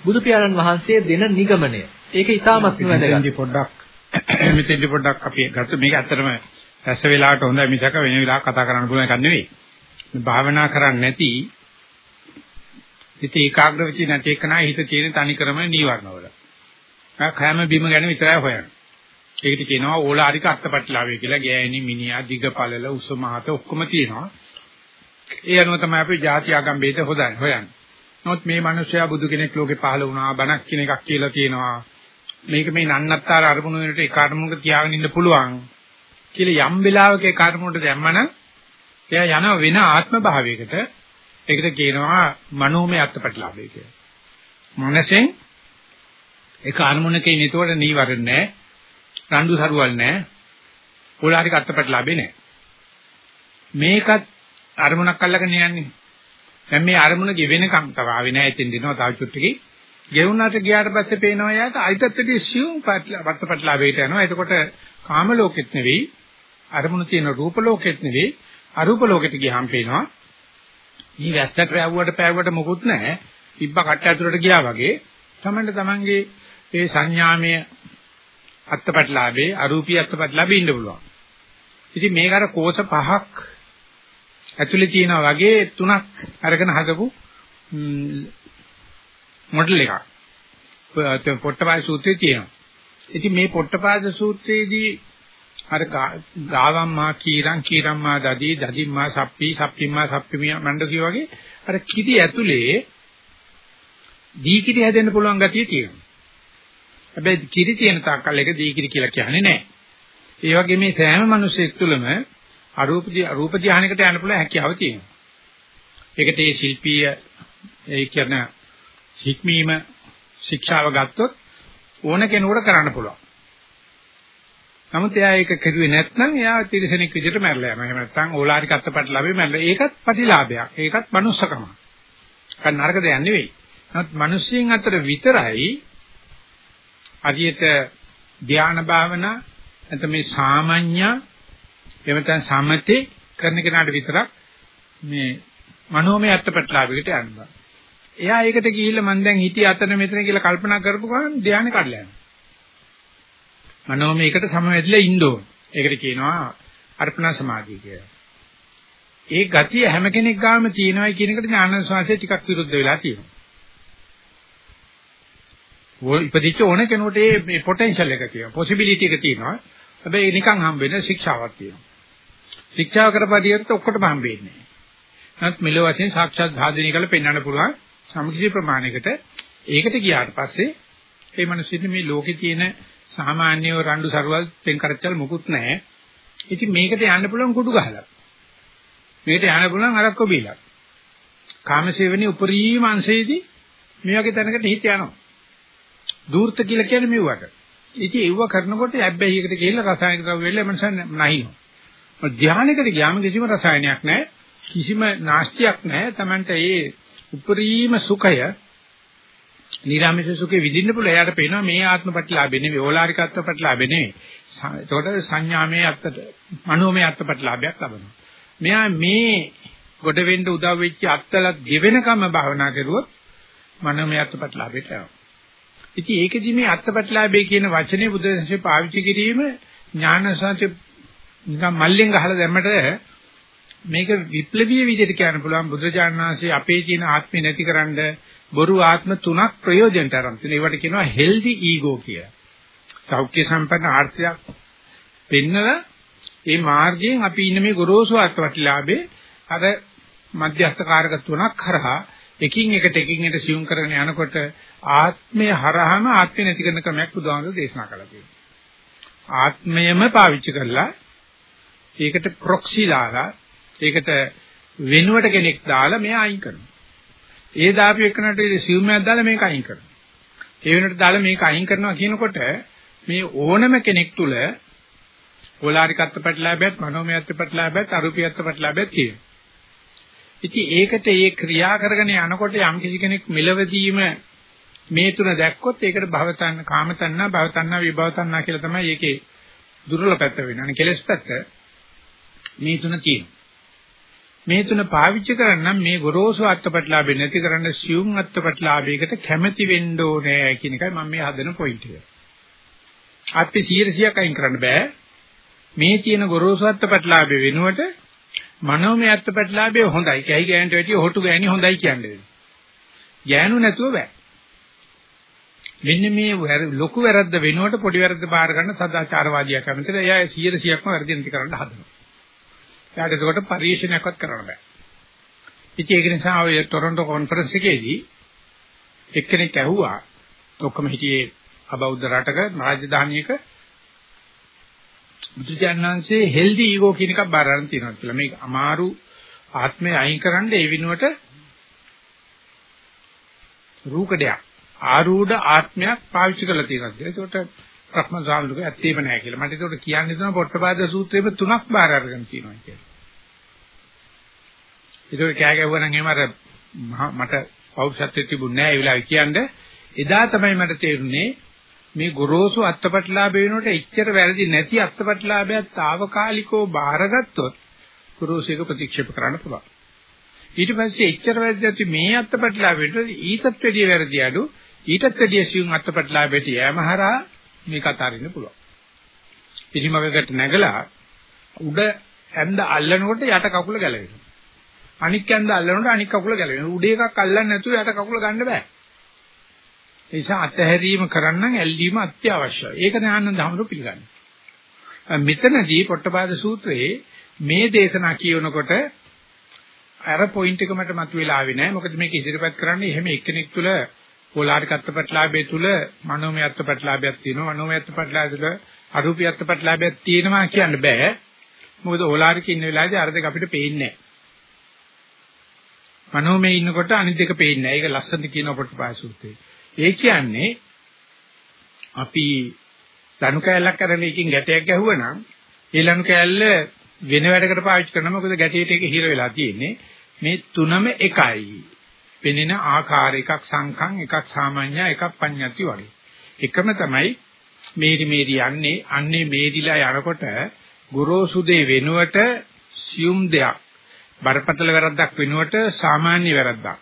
බුදු පියාණන් වහන්සේ දෙන නිගමනය. ඒක ඉතාමත් වැදගත්. පොඩ්ඩක් මෙතෙන්දි පොඩ්ඩක් අපි ගත්ත මේක ඇත්තටම රැස් වෙලාවට හොඳයි මිසක වෙන වෙලාවක කතා කරන්න පුළුවන් එකක් නෙවෙයි. මේ භාවනා කරන්නේ නැති හිත ඒකාග්‍ර වෙච්ච නැති එකනා හිත තියෙන තනි ක්‍රම නීවරණවල. කෑම බීම ගැන විතරයි හොයන්නේ. ඒකට කියනවා ඕලාරික අත්පත්ලාවේ කියලා. ගෑණි මිනිහා දිග පළල උස මහත ඔක්කොම තියෙනවා. ඒ අනුව තමයි අපි ಜಾති ආගම් ભેද හොදන්නේ හොයන්නේ. නමුත් මේ මිනිස්සයා බුදු කෙනෙක් ලෝකේ පහළ වුණා බණක් කියන එකක් කියලා තියෙනවා. මේක මේ නන්නත්තර අරමුණු වලට ඒ කර්මමුක තියාගෙන ඉන්න පුළුවන් කියලා යම් වෙලාවක ඒ කර්මමුට දැම්මනම් එයා යන වෙන ආත්ම භාවයකට ඒකට කියනවා මනෝමය අත්පත්ලාභය කියලා. මනසෙන් ඒ කර්මමුණක ඉන්න ඒතකොට නීවරණ නැහැ. රණ්ඩු සරුවල් නැහැ. පොලාරික අත්පත්ලාභේ නැහැ. මේකත් අරමුණක් අල්ලගෙන යන්නේ. දැන් මේ අරමුණ ගෙවෙනකම් තව ආවේ නැහැ එතෙන් දෙනවා තව චුට්ටකින්. ගෙවුනට ගියාට පස්සේ පේනවා යාට අයිතත්ටදී සියුම් වර්තපටලාවේට යනවා. එතකොට කාම ලෝකෙත් නෙවෙයි අරමුණ තියෙන රූප ලෝකෙත් නෙවෙයි අරූප ලෝකෙට ගියාම පේනවා. මේ වැස්සට රැවුවට පෑවුවට මොකුත් නැහැ. තිබ්බ කට්ට ඇතුලට ගියා වගේ තමන්ට තමන්ගේ ඒ සංඥාමය අත්පටලාවේ අරූපී අත්පටලාවේ ඉන්න පුළුවන්. ඉතින් මේක අර කෝෂ පහක් ඇතුලේ තියෙනා වගේ තුනක් අරගෙන හදපු මොඩල් එකක්. පොට්ටපාය සූත්‍රයේ තියෙනවා. ඉතින් මේ පොට්ටපාද සූත්‍රයේදී අර ගාවම්මා කීරං කීරම්මා දදී දදිම්මා සප්පි සප්පිම්මා සප්පිමියා මණ්ඩ කිය වගේ අර කිරි ඇතුලේ දීකිරි හැදෙන්න පුළුවන් ගතිය තියෙනවා. හැබැයි කිරි තියෙන තාක්කල් ඒක දීකිරි කියලා කියන්නේ නැහැ. ඒ වගේ මේ සෑම මිනිසෙක් තුළම අරූප රූප ධානයකට යන්න පුළුවන් හැකියාව තියෙනවා. ඒකට ඒ ශිල්පීය ඒ කියන ශික්මීම ශික්ෂාව ගත්තොත් ඕන කෙනෙකුට කරන්න පුළුවන්. නමුත් එයා ඒක කෙරුවේ නැත්නම් එයා තිරසනෙක් විදිහට මැරලා යනවා. එහෙම නැත්නම් ඕලාරික අත්පත් ලැබෙයි මැරලා. ඒකත් ප්‍රතිලාභයක්. ඒකත් manussකම. කන් නරක දෙයක් නෙවෙයි. නමුත් මිනිස්සුන් අතර විතරයි අදියට ධානා භාවනා නැත්නම් මේ සාමාන්‍ය එහෙම නැත්නම් සමතේ කරන කෙනාට විතරක් මේ මනෝමය අත්පත්ලාවයකට යනවා. එයා ඒකට ගිහිල්ලා මම දැන් හිටිය අතන මෙතන කියලා කල්පනා කරපු ගමන් ධානය කඩලා යනවා. මනෝමයකට සමවැදිලා ඉන්න ඕන. ඒකට කියනවා අර්පණ සමාධිය කියලා. ඒ ගතිය හැම කෙනෙක් ගාම තියෙනවයි කියන එකට ඥාන ශාස්ත්‍රය ටිකක් විරුද්ධ වෙලා තියෙනවා. ඔය ඉපදිච්ච ඕන කෙනෙකුට මේ පොටෙන්ෂල් එක තියෙනවා. පොසිබිලිටි එක තියෙනවා. හැබැයි නිකන් හම්බ වෙන ශික්ෂාවක් තියෙනවා. ශික්ෂාව කරපදියට ඔක්කොටම හම්බෙන්නේ නැහැ. නමුත් මෙලොව වශයෙන් සාක්ෂාත් සාධනය කළ පෙන්වන්න පුළුවන් සමගිය ප්‍රමාණයකට ඒකට ගියාට පස්සේ ඒ මිනිස්සුන්ට මේ ලෝකේ තියෙන සාමාන්‍යව රණ්ඩු සරුවල් පෙන් කරච්චල් මොකුත් නැහැ. ඉතින් මේකට යන්න පුළුවන් කුඩු ගහලා. මේකට යන්න පුළුවන් අරක්කෝ බීලා. කාමසේවනයේ උපරිම අංශයේදී මේ වගේ තැනකට හිත යනවා. දූර්ත කියලා කියන්නේ මෙව්වට. ඉතින් ඒව කරනකොට හැබැයිකට ගිහිල්ලා රසායනික ද්‍රව්‍ය වෙල මනස නැහිනවා. ධානයකට ගියාම කිසිම රසායනයක් නැහැ. කිසිම නාස්තියක් නැහැ. Tamanට ඒ උපරිම සුඛය නිරාමිස සුඛේ විඳින්න පුළුවන්. එයාට පේනවා මේ ආත්ම ප්‍රතිලාභෙ නෙවෙයි, ඕලාරික අත්ම ප්‍රතිලාභෙ නෙවෙයි. ඒකට සංඥාමය අත්ත, මනෝමය අත්ම ප්‍රතිලාභයක් ලබනවා. මෙයා මේ ගොඩ වෙන්න උදව් වෙච්ච අත්තලත් ගෙවෙනකම භාවනා කරුවොත් මනෝමය අත්ම ප්‍රතිලාභයට යනවා. ඉතින් ඒකෙදි මේ අත්ම ප්‍රතිලාභය කියන වචනේ බුදුදහමේ පාවිච්චි කිරීම ඥානසත්‍ය නිකන් මල්ලෙන් ගහලා දැම්මට මේක විප්ලවීය විදිහට කියන්න පුළුවන් බුදුරජාණන් වහන්සේ අපේ තියෙන ආත්මය නැතිකරන්න බොරු ආත්ම තුනක් ප්‍රයෝජනට අරන් තියෙනවා. ඒවට කියනවා හෙල්දි ඊගෝ කියලා. සෞඛ්‍ය සම්පන්න ආර්ථයක් පෙන්නලා මේ මාර්ගයෙන් අපි ඉන්න මේ ගොරෝසු අත්වටිලාභේ අර මධ්‍යස්ථ කාරක තුනක් කරහා එකින් එකට එකින් එකට සියුම් කරගෙන යනකොට ආත්මය හරහාම ආත්මය නැති කරන ක්‍රමයක් බුදුහාමුදුරේ දේශනා කළා තියෙනවා. ආත්මයම පාවිච්චි කරලා ඒකට ප්‍රොක්සි දාලා ඒකට වෙනුවට කෙනෙක් දාලා මෙයා අයින් කරනවා. ඒ දාපු එකනට සිව්මයක් දාලා මේක අයින් කරනවා. ඒ වෙනකොට දාලා මේක අයින් කරනවා කියනකොට මේ ඕනම කෙනෙක් තුල ඕලාරිකත්ව ප්‍රතිලාභයත් මනෝමයත්ව ප්‍රතිලාභයත් අරූපීයත්ව ප්‍රතිලාභයත් තියෙනවා. ඉතින් ඒකට ඒ ක්‍රියා කරගෙන යනකොට යම් කිසි කෙනෙක් මෙලවදීම මේ තුන දැක්කොත් ඒකට භවතන්න කාමතන්න භවතන්න විභවතන්න කියලා තමයි ඒකේ දුර්වල පැත්ත වෙන්නේ. අනේ කෙලස් පැත්ත මේ තුන තියෙනවා. මේ තුන පාවිච්චි කරන්නම් මේ ගොරෝසු අත්පත්ලාභේ නැති කරන්න සියුම් අත්පත්ලාභයකට කැමැති වෙන්න ඕනේ කියන එකයි මම මේ හදන පොයින්ට් එක. අපි 100ක් අයින් කරන්න බෑ. මේ තියෙන ගොරෝසු අත්පත්ලාභේ වෙනුවට මනෝමය අත්පත්ලාභේ හොඳයි. කැහි ගෑනට වැඩිය හොටු ගෑණි හොඳයි කියන්නේ. ගෑනු නැතුව බෑ. මෙන්න මේ ලොකු වැරද්ද වෙනුවට පොඩි වැරද්ද බාර ගන්න සදාචාරවාදියා කැමතිද? එයා 100%ක්ම වැරදි නැති කරන්න හදනවා. එයාට ඒකට පරිශීලනයක්වත් කරන්න බෑ. ඉතින් ඒක නිසා ඔය ටොරන්ටෝ කොන්ෆරන්ස් එකේදී එක්කෙනෙක් ඇහුවා ඔක්කොම හිටියේ අබෞද්ධ රටක රාජධානියක බුදුජානනාංශයේ හෙල්දි ඊගෝ කියන එකක් බාර ගන්න තියෙනවා කියලා. මේක අමාරු ආත්මය අයින් කරන්න ඒ විනුවට රූකඩයක් ආරූඪ ආත්මයක් පාවිච්චි කරලා තියෙනවා කියලා. ඒකට රත්න සාමලුක ඇත්තේම නැහැ කියලා. මට ඒකට කියන්න දෙනවා පොට්ටපාද සූත්‍රයේ තුනක් බාර අරගෙන තියෙනවා කියලා. ඒක කෑ ගැවුවා නම් එහෙම අර මට පෞරුෂත්වයේ තිබුණේ නැහැ ඒ වෙලාවේ කියන්නේ. එදා තමයි මට තේරුනේ මේ ගොරෝසු අත්පත්ලාභ වෙනකොට එච්චර වැරදි නැති අත්පත්ලාභයක් తాවකාලිකව බාරගත්තොත් ගොරෝසුක ප්‍රතික්ෂේප කරන්න පුළුවන්. ඊට පස්සේ එච්චර වැරදි නැති මේ අත්පත්ලාභයට ඊටත් වැඩිය වැරදි අඩු ඊටත් වැඩිය සියුම් අත්පත්ලාභයට යෑම හරහා මේක අතාරින්න පුළුවන්. පිරිමගකට නැගලා උඩ ඇඳ අල්ලනකොට යට කකුල ගැලවෙනවා. අනික් ඇඳ අල්ලනකොට අනික් කකුල ගැලවෙනවා. උඩ එකක් අල්ලන්නේ නැතුව යට කකුල ගන්න බෑ. ඒ නිසා අතහැරීම කරන්න ඇල්ලීම අත්‍යවශ්‍යයි. ඒක ඥානන්ද හැමෝම පිළිගන්නේ. මෙතනදී පොට්ටපාද සූත්‍රයේ මේ දේශනා කියනකොට අර පොයින්ට් එක මට මතුවලා ආවේ නෑ. මොකද මේක ඉදිරිපත් කරන්නේ එහෙම එක්කෙනෙක් තුළ ඕලාරිකත්ව ප්‍රතිලාභය තුල මනෝමයත්ව ප්‍රතිලාභයක් තියෙනවා. මනෝමයත්ව ප්‍රතිලාභය තුල අරූපීයත්ව ප්‍රතිලාභයක් තියෙනවා කියන්න බෑ. මොකද ඕලාරික ඉන්න වෙලාවේදී අර දෙක අපිට පේන්නේ නැහැ මනෝමය ඉන්නකොට අනිත් දෙක පේන්නේ නැහැ ඒක ලස්සනට කියන පොට්ටපාය සූත්‍රයේ. ඒ කියන්නේ අපි ලණු කෑල්ලක් කරන එකකින් ගැටයක් ගැහුවනම් ඒ ලණු කෑල්ල වෙන වැඩකට පාවිච්චි කරනවා. මොකද ගැටේට ඒක හිර වෙලා තියෙන්නේ. මේ තුනම එකයි. පෙනෙන ආකාර එකක් සංඛං එකක් සාමාන්‍ය එකක් පඤ්ඤාති වගේ. එකම තමයි මේරි මේරි යන්නේ අන්නේ මේරිලා යනකොට ගොරෝසු දේ වෙනුවට සියුම් දෙයක්. බරපතල වැරද්දක් වෙනුවට සාමාන්‍ය වැරද්දක්.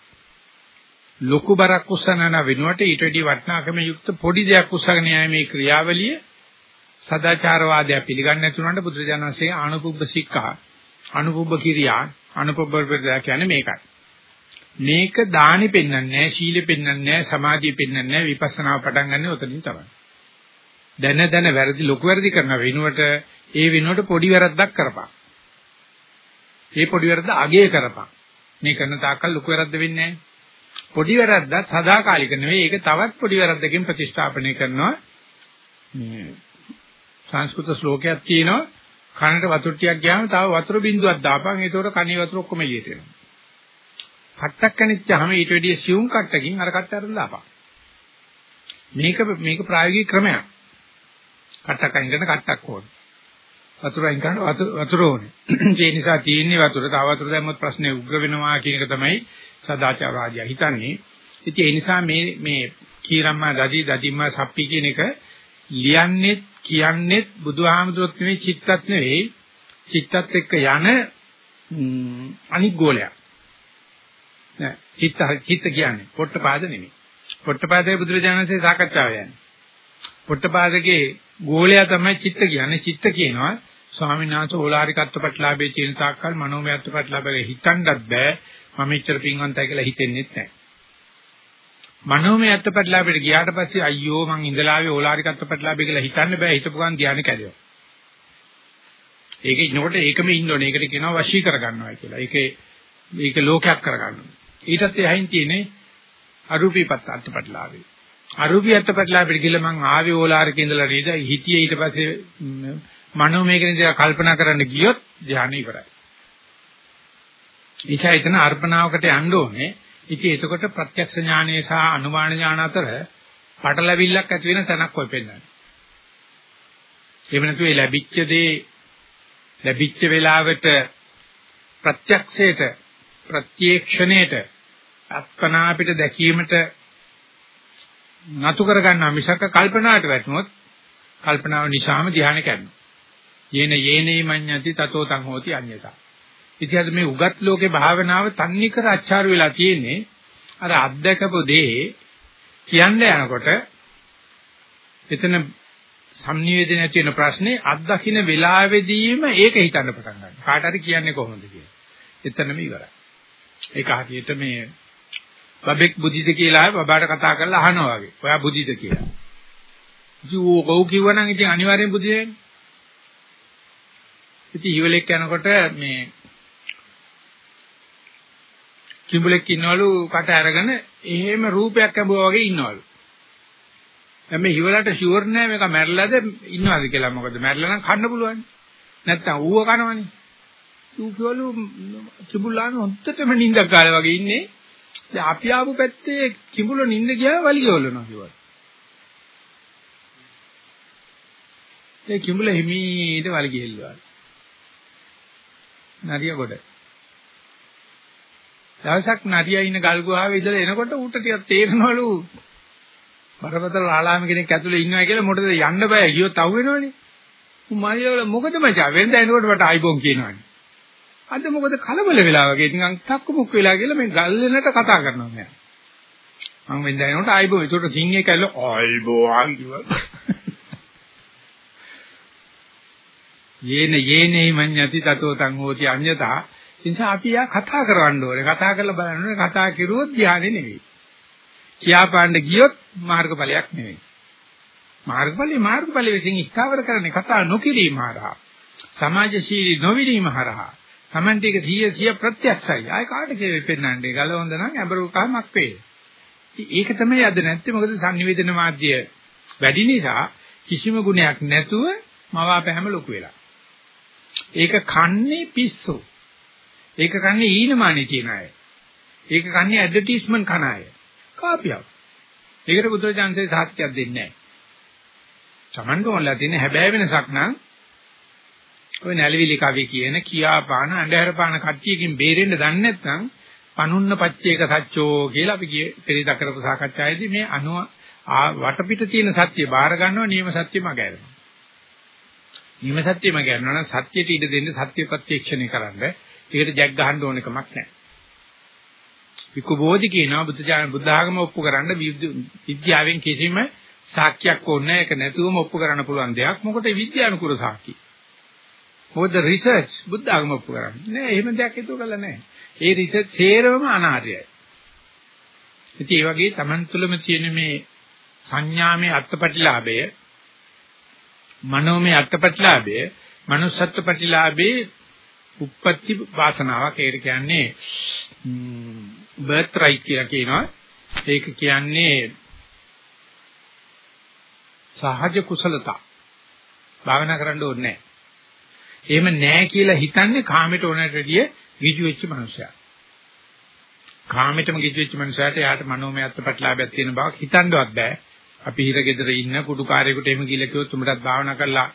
ලොකු බරක් උස්සනන වෙනුවට ඊට වැඩි වටිනාකම යුක්ත පොඩි දෙයක් උස්සගෙන යෑමේ ක්‍රියාවලිය සදාචාරවාදය පිළිගන්නේ නැතුනට බුදුරජාණන්සේ ආනුපුබ්බ සික්ඛා අනුපුබ්බ කිරියා අනුපුබ්බ ප්‍රදා කියන්නේ මේකයි. මේක දානි පෙන්වන්නේ නැහැ, සීලෙ පෙන්වන්නේ නැහැ, සමාධිය පෙන්වන්නේ නැහැ, විපස්සනාව පටන් ගන්න උතනින් තමයි. දැන දැන වැරදි ලොකු වැරදි කරන වෙනුවට ඒ වෙනුවට පොඩි වැරද්දක් කරපන්. ඒ පොඩි වැරද්ද අගය කරපන්. මේ කරන තාක්කල් ලොකු වැරද්ද වෙන්නේ නැහැ. පොඩි වැරද්දක් සදාකාලික නෙවෙයි ඒක තවත් පොඩි වැරද්දකින් ප්‍රතිස්ථාපනය කරනවා මේ සංස්කෘත ශ්ලෝකයක් තියෙනවා කනට වතුර ටිකක් ගියාම තව වතුර බින්දුවක් දාපන් ඒතකොට කණේ වතුර ඔක්කොම එළියට එනවා කට්ටක් කනිච්චාම ඊට වැඩිය සියුම් කට්ටකින් අර කට්ට අරන් දාපන් මේක මේක ප්‍රායෝගික ක්‍රමයක් කට්ටක් අයින් කරන කට්ටක් ඕනේ වතුර අයින් කරන වතුර ඕනේ. ඒ නිසා තියෙන්නේ වතුර. තව වතුර දැම්මොත් ප්‍රශ්නේ උග්‍ර වෙනවා කියන එක තමයි සදාචාරවාදියා හිතන්නේ. ඉතින් ඒ නිසා මේ මේ කීරම්මා දදි දදිම්මා සප්පි කියන එක ලියන්නේ කියන්නේ බුදුහාමුදුරුවෝ නෙවෙයි චිත්තත් නෙවෙයි චිත්තත් එක්ක යන අනික් ගෝලයක්. නෑ චිත්ත චිත්ත කියන්නේ පොට්ටපාද නෙමෙයි. පොට්ටපාදයේ බුදුරජාණන්සේ සාකච්ඡාව යන්නේ. පොට්ටපාදගේ ගෝලයා තමයි චිත්ත කියන්නේ. චිත්ත කියනවා ස්වාමීන් වහන්සේ ඕලාරිකත්ව ප්‍රතිලාභයේ තියෙන තාක්කල් මනෝමයත්ව ප්‍රතිලාභයේ හිතන්නත් බෑ මම ඉච්චර පින්වන්තයි කියලා හිතෙන්නේ නැහැ. මනෝමයත්ව ප්‍රතිලාභයට ගියාට පස්සේ අයියෝ මං ඉඳලාවේ ඕලාරිකත්ව ප්‍රතිලාභය කියලා හිතන්න බෑ හිතපු ගමන් ධානය කැදෙනවා. ඒකේ ඉන්නකොට ඒකම ඉන්න ඕනේ. ඒකට කියනවා වශී කරගන්නවා කියලා. ඒකේ ඒක ලෝකයක් කරගන්නවා. ඊටත් එහයින් තියෙන්නේ අරූපීපත් අර්ථපටලාවේ. අරූපී අර්ථපටලාවේ ගිහලා මං ආවේ ඕලාරික ඉඳලා නේද හිතියේ ඊට පස්සේ මනෝමයකින් ඉඳලා කල්පනා කරන්න ගියොත් ධානය ඉවරයි. ඒකයි එතන අර්පණාවකට යන්න ඕනේ. ඉතින් එතකොට ප්‍රත්‍යක්ෂ ඥානය සහ අනුමාන ඥාන අතර පටලැවිල්ලක් ඇති වෙන තැනක් ඔය පෙන්වන්නේ. එහෙම නැතු ඒ ලැබිච්ච දේ ලැබිච්ච වෙලාවට ප්‍රත්‍යක්ෂයට ප්‍රත්‍යක්ෂණයට අත්පනා අපිට දැකීමට නතු කරගන්නා මිසක කල්පනාවට වැටුනොත් කල්පනාව නිසාම ධ්‍යාන කරනවා. යේන යේනේ මඤ්ඤති තතෝ තං හෝති අඤ්ඤතා. ඉතින් මේ උගත් ලෝකේ භාවනාව තන්නේ කර අච්චාරු වෙලා තියෙන්නේ අර අත්දකපු දේ කියන්න යනකොට එතන සංනිවේදනය තියෙන ප්‍රශ්නේ අත්දකින්න වෙලාවෙදීම ඒක හිතන්න පටන් ගන්නවා. කාට හරි කියන්නේ කොහොමද කියලා. එතනම ඉවරයි. ඒක හරියට මේ බබෙක් බුද්ධිද කියලා බබාට කතා කරලා අහනවා වගේ. ඔයා බුද්ධිද කියලා. ඉතින් ඕක ඔව් කිව්වනම් ඉතින් අනිවාර්යෙන් බුද්ධි වෙන්නේ. ඉතින් ඉවලෙක් යනකොට මේ කිඹුලෙක් ඉන්නවලු කට අරගෙන එහෙම රූපයක් අඹුවා වගේ ඉන්නවලු. දැන් මේ හිවලට ෂුවර් නෑ මේක මැරලාද ඉන්නවද කියලා මොකද මැරලා නම් කන්න පුළුවන්. නැත්තම් ඌව කනවනේ. ඌ කිවලු කිඹුලාන හොත්තටම නිින්දක් ගාලා වගේ ඉන්නේ. දැන් අපි ආපු පැත්තේ කිඹුල නිින්ද ගියා වලිගවලනවා කිව්වා. ඒ කිඹුල හිමීට වලිගෙල්ලුවා. නරිය කොට. දවසක් නරියා ඉන්න ගල් ගුහාවේ ඉඳලා එනකොට ඌට ටිකක් තේරෙනවලු බරපතල ආලාම කෙනෙක් ඇතුලේ ඉන්නවා කියලා මොකටද යන්න බෑ ගියොත් අවු වෙනවනේ. උන් මාළියවල මොකද මචං වෙනද එනකොට මට අයිබෝන් කියනවනේ. අද මොකද කලබල වෙලා වගේ. නිකන් තක්කු මුක් වෙලා කියලා මේ ගල් වෙනට කතා කරනවා මම. මම වෙනද එනකොට අයිබෝන් ඒකට සිංහේ කැල්ල අයිබෝන් කිව්වා. යේන යේනේ මඤ්ඤති තතෝ තං හෝති අඤ්ඤතා. නිසා අපි යා කතා කරවන්න ඕනේ. කතා කරලා බලන්න ඕනේ. කතා කිරුවොත් ධානය නෙවෙයි. කියාපාන්න ගියොත් මාර්ගඵලයක් නෙවෙයි. මාර්ගඵලෙ මාර්ගඵලෙ විසින් ස්ථාවර කරන්නේ කතා නොකිරීම හරහා. සමාජශීලී නොවිරීම හරහා. Tamante එක 100 100 ප්‍රත්‍යක්ෂයි ආය කාට කෙරේ පෙන්නන්නේ ගල හොඳ නම් අඹරු කමක් වේ ඒක තමයි අද නැත්තේ මොකද sannivedana මාධ්‍ය වැඩි නිසා කිසිම ගුණයක් නැතුව මවාපැහැම ලොකු වෙලා ඒක කන්නේ පිස්සු. ඒක කන්නේ ඊනමානේ කියන අය. ඒක කන්නේ ඇඩ්වර්ටයිස්මන්ට් කන අය. කාපියක්. ඒකට බුදුරජාන්සේ සාහිත්‍යයක් දෙන්නේ නැහැ. Tamandoonලා තියෙන හැබෑ වෙනසක් නම් ඔය නැලවිලි කවි කියන කියාපාන අඳුර පාන කට්ටියකින් බේරෙන්න දන්නේ නැත්නම් පනුන්න පච්චේක සත්‍යෝ කියලා අපි කියේ පෙරේද කරපු සාකච්ඡාවේදී මේ අනුව වටපිට තියෙන සත්‍ය බාර ගන්නවා නියම සත්‍ය මගහැරෙනවා. නිම සත්‍යම කියනවා නම් සත්‍යයට ඉඩ දෙන්න සත්‍ය ප්‍රත්‍යක්ෂණය කරන්න. ඒකට ජැක් ගහන්න ඕන එකමක් නැහැ. විකුබෝධි කියනවා බුද්ධ බුද්ධ ආගම ඔප්පු කරන්න විද්‍යාවෙන් කිසිම සාක්ෂියක් ඕනේ ඒක නැතුවම ඔප්පු කරන්න පුළුවන් දෙයක්. මොකද විද්‍යානුකූල සාක්ෂි. මොකද රිසර්ච් බුද්ධ ආගම ඔප්පු කරන්නේ. නෑ එහෙම දෙයක් හිතුව කළා නෑ. ඒ රිසර්ච් සේරම අනාර්යයි. ඉතින් ඒ වගේ Taman තුලම තියෙන මේ සංඥාමේ අත්පටිලාභය මනෝමය අත්පත්ලාභය manussත්ත්ව ප්‍රතිලාභේ උප්පත්ති වාසනාවක් ඒකට කියන්නේ බර්ත් රයිට් කියලා කියනවා ඒක කියන්නේ සහජ කුසලතා. භාවනා කරන්න ඕනේ නැහැ. එහෙම නැහැ කියලා හිතන්නේ කාමයට ඕනට වැඩිය ගිජු වෙච්ච මනුස්සයා. කාමයටම ගිජු වෙච්ච මනුස්සයාට යාට මනෝමය අත්පත්ලාභයක් තියෙන බවක් හිතන්නවත් බෑ. අපි හිර ගෙදර ඉන්න කුඩුකාරයෙකුට එහෙම කියලා කිව්වොත් උඹටත් භාවනා කරලා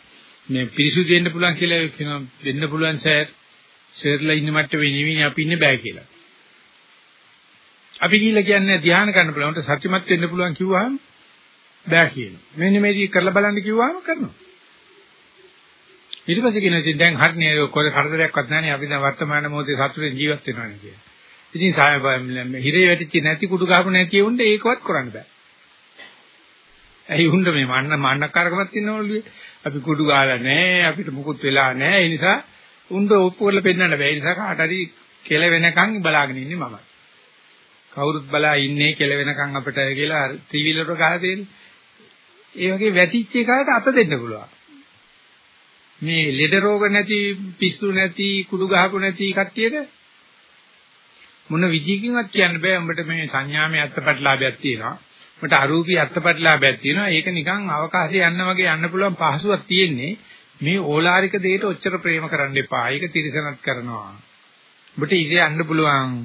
මේ පිරිසුදු වෙන්න පුළුවන් කියලා කියනවා වෙන්න පුළුවන් සර්. සර්ලා ඉන්න මට්ටමේ නෙවෙයි අපි ඉන්නේ බෑ කියලා. අපි කියලා කියන්නේ ධ්‍යාන කරන්න පුළුවන්. උන්ට සත්‍යමත් වෙන්න පුළුවන් කිව්වහම බෑ කියනවා. මෙන්න මේක කරලා බලන්න කිව්වහම කරනවා. ඊට පස්සේ කියනවා ඉතින් දැන් හරිනේ කොයි කරදරයක්වත් නැහැ නේ අපි දැන් වර්තමාන මොහොතේ සතුටෙන් ජීවත් වෙනවා නේ කියලා. ඉතින් සාය හිරේ වැටිච්ච නැති කුඩු ගහපු නැති උන්ට ඒකවත් කරන්න බෑ. ඇයි උන්ට මේ මන්න මන්නක්කාරකමක් තියෙනවලු අපි කුඩු ගාලා නැහැ අපිට මුකුත් වෙලා නැහැ ඒ නිසා උන්ට ඔප්පු කරලා පෙන්නන්න බෑ ඒ නිසා කාට හරි කෙල වෙනකන් බලාගෙන ඉන්නේ මමයි. කවුරුත් බලා ඉන්නේ කෙල වෙනකන් අපිට කියලා ටීවී වලට ගහලා තියෙන්නේ. ඒ වගේ වැටිච්ච එකට අත දෙන්න පුළුවන්. මේ ලෙඩ රෝග නැති පිස්සු නැති කුඩු ගහපු නැති කට්ටියට මොන විදිහකින්වත් කියන්න බෑ උඹට මේ සංඥාමය අත්පත්ලාභයක් තියෙනවා. උඹට අරූපී අත්පත්ලාභයක් තියෙනවා. ඒක නිකන් අවකාශයේ යන්න වගේ යන්න පුළුවන් පහසුවක් තියෙන්නේ. මේ ඕලාරික දෙයට ඔච්චර ප්‍රේම කරන්න එපා. ඒක තිරසනත් කරනවා. උඹට ඉතින් යන්න පුළුවන්.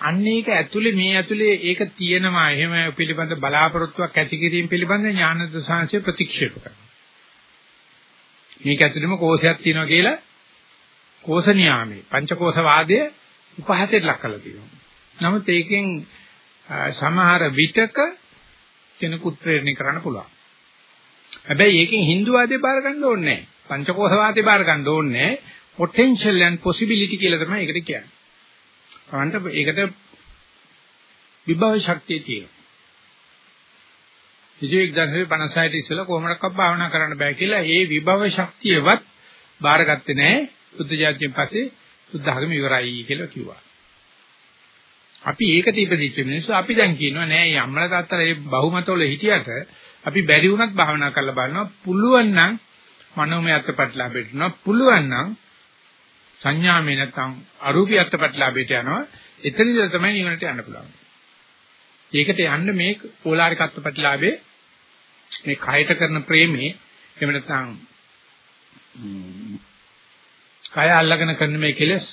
අන්න ඒක ඇතුලේ මේ ඇතුලේ ඒක තියෙනවා. එහෙම පිළිබඳ බලාපොරොත්තුවක් ඇති කිරීම පිළිබඳ ඥාන දසංශය ප්‍රතික්ෂේප කරනවා. මේක ඇතුළෙම කෝෂයක් තියෙනවා කියලා කෝෂ නියාමයේ පංචකෝෂ වාදයේ උපහාසයට ලක් කරලා තියෙනවා. නමුත් ඒකෙන් සමහර විටක කෙනෙකුත් ප්‍රේරණය කරන්න පුළුවන්. හැබැයි ඒකෙන් Hindu වාදේ බාර ගන්න ඕනේ නැහැ. පංචකෝෂ වාදේ බාර ගන්න ඕනේ නැහැ. potential and possibility කියලා තමයි ඒකට කියන්නේ. කවන්ට ඒකට විභව ශක්තිය තියෙනවා. ඉතින් 1956 ඉස්සෙල්ලා කොහොමඩක්වත් භාවනා කරන්න බෑ කියලා ඒ විභව ශක්තියවත් බාරගත්තේ නැහැ. බුද්ධ ජාතියෙන් පස්සේ බුද්ධ ධර්ම ඉවරයි කියලා කිව්වා. අපි ඒකට ඉපදිච්ච මිනිස්සු අපි දැන් කියනවා නෑ යම්මල තාත්තලා මේ බහුමතවල හිටියට අපි බැරි වුණත් භාවනා කරලා බලනවා පුළුවන් නම් මනෝමය අත්පත්ලාභයට යනවා පුළුවන් නම් සංඥාමය නැත්නම් අරූපී අත්පත්ලාභයට යනවා එතනදි තමයි නිවනට යන්න පුළුවන්. ඒකට යන්න මේ ඕලාරික අත්පත්ලාභේ මේ කයට කරන ප්‍රේමේ එහෙම නැත්නම් කය අල්ලගෙන කරන මේ කෙලස්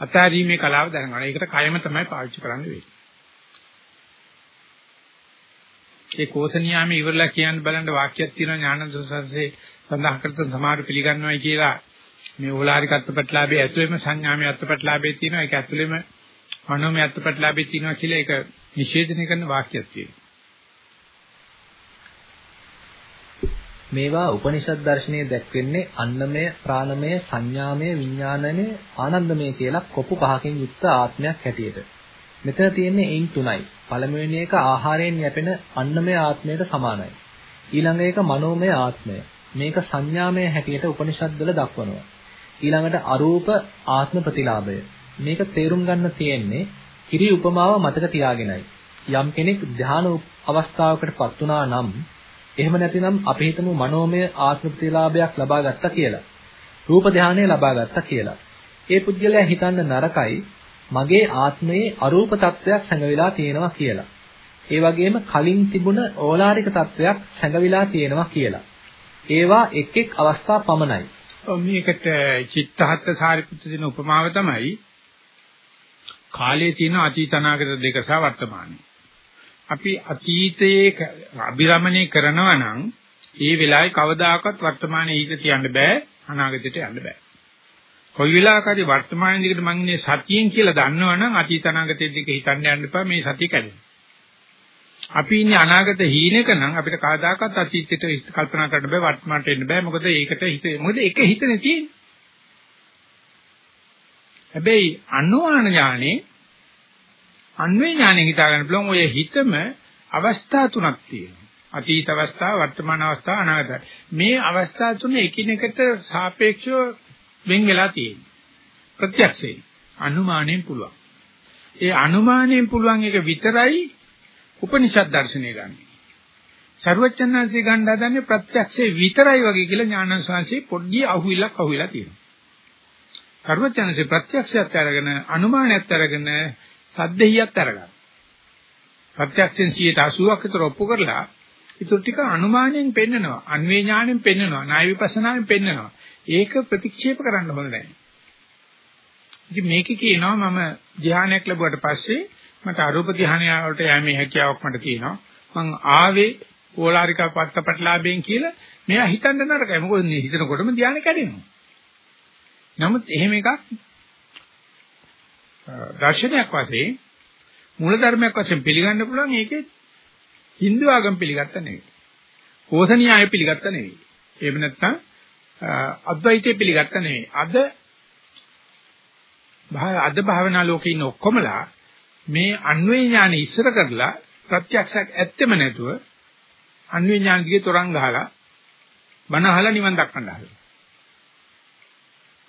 අතාරීමේ කලාව දැනගන්න. ඒකට කයම තමයි පාවිච්චි කරන්න වෙන්නේ. ඒ කෝසනියාමේ ඉවරලා කියන්න බලන්න වාක්‍යයක් තියෙනවා ඥානදෝසස්සේ සඳහන් කරත සමාරු පිළිගන්නවයි කියලා මේ ඕලාරික අත්පත්ලාභයේ ඇතුළේම සංඥාමේ අත්පත්ලාභයේ තියෙනවා ඒක ඇතුළේම මනෝමය අත්පත්ලාභයේ තියෙනවා කියලා ඒක නිෂේධනය කරන වාක්‍යයක් තියෙනවා. මේවා උපනිෂද් දර්ශනයේ දැක්වෙන්නේ අන්නමය, ප්‍රාණමය, සංඥාමය, විඥානමය, ආනන්දමය කියලා කොපු පහකින් යුක්ත ආත්මයක් හැටියට. මෙතන තියෙන්නේ එයින් තුනයි. පළමුවෙනි එක ආහාරයෙන් යැපෙන අන්නමය ආත්මයට සමානයි. ඊළඟ එක මනෝමය ආත්මය. මේක සංඥාමය හැටියට උපනිෂද්වල දක්වනවා. ඊළඟට අරූප ආත්ම ප්‍රතිලාභය. මේක තේරුම් ගන්න තියෙන්නේ කිරි උපමාව මතක තියාගෙනයි. යම් කෙනෙක් ධාන අවස්ථාවකටපත් වුණා නම් එහෙම නැතිනම් අපි හිතමු මනෝමය ආත්ම ප්‍රතිලාභයක් ලබා ගත්තා කියලා. රූප ධානය ලබා ගත්තා කියලා. ඒ පුද්ගලයා හිතන්න නරකයි මගේ ආත්මයේ අරූප තත්වයක් සැඟවිලා තියෙනවා කියලා. ඒ වගේම කලින් තිබුණ ඕලාරික තත්වයක් සැඟවිලා තියෙනවා කියලා. ඒවා එක් එක් අවස්ථා පමණයි. මේකට චිත්තහත් සාරිපුත්‍ර දින උපමාව තමයි කාලයේ තියෙන අතීත අනාගත දෙක සහ වර්තමානයේ. අපි අතීතයේ අභිරමණය කරනවා නම් ඒ වෙලාවේ කවදාකවත් වර්තමානයේ ඊට තියන්න බෑ අනාගතයට යන්න බෑ. කොයි වෙලාවකදී වර්තමානයේ දිගට මම ඉන්නේ සතියෙන් කියලා දන්නවනම් අතීත අනාගතයේ දිග හිතන්න යන්න එපා මේ සතිය කැඩෙනවා. අපි ඉන්නේ අනාගත හීනෙක නම් අපිට කවදාකවත් අතීතයට කල්පනා කරන්න බෑ වර්තමානට එන්න බෑ මොකද ඒකට හිත මොකද එක හිතනේ තියෙන්නේ. හැබැයි අනුමාන ඥානේ අන්වේ ඥානෙ හිතා ගන්න පුළුවන් ඔය හිතම අවස්ථා තුනක් තියෙනවා. අතීත අවස්ථා, වර්තමාන අවස්ථා, අනාගත. මේ අවස්ථා තුන එකිනෙකට සාපේක්ෂව වෙන් වෙලා තියෙනවා. ප්‍රත්‍යක්ෂයෙන්, අනුමානයෙන් පුළුවන්. ඒ අනුමානයෙන් පුළුවන් එක විතරයි උපනිෂද් දර්ශනය ගන්න. සර්වචන්නාංශය ගන්න හදන්නේ ප්‍රත්‍යක්ෂේ විතරයි වගේ කියලා ඥානංශාංශේ පොඩ්ඩිය අහුවිලක් අහුවිලා තියෙනවා. සර්වචන්නාංශේ ප්‍රත්‍යක්ෂයත් අරගෙන අනුමානයත් අරගෙන සද්දෙහියත් අරගන්න. ප්‍රත්‍යක්ෂයෙන් 80ක් විතර ඔප්පු කරලා ඊටු ටික අනුමානයෙන් පෙන්නනවා. අන්වේ ඥාණයෙන් පෙන්නනවා. ණය විපස්සනායෙන් පෙන්නනවා. ඒක ප්‍රතික්ෂේප කරන්න හොඳ නැහැ. ඉතින් මේක කියනවා මම ධ්‍යානයක් ලැබුවට පස්සේ මට අරූප ධ්‍යානයට යෑමේ හැකියාවක් මට තියෙනවා. මං ආවේ ඕලාරික පත්තපටලාභයෙන් කියලා මෙයා හිතන්න නරකයි. මොකද හිතනකොටම ධ්‍යාන කැඩෙනවා. නමුත් එහෙම එකක් දර්ශනයක් වශයෙන් මූල ධර්මයක් වශයෙන් පිළිගන්න පුළුවන් ඒකේ Hindu ආගම පිළිගත්ත නෙවෙයි. කෝසනීය පිළිගත්ත නෙවෙයි. එහෙම නැත්නම් අද්වෛතය පිළිගත්ත නෙවෙයි. අද අද භාවනා ලෝකේ ඉන්න ඔක්කොමලා මේ අන්වේ ඥාන ඉස්සර කරලා ප්‍රත්‍යක්ෂයක් ඇත්තෙම නැතුව අන්වේ ඥාන දිගේ තොරන් ගහලා බණ අහලා නිවන් දක්වන්න හදලා.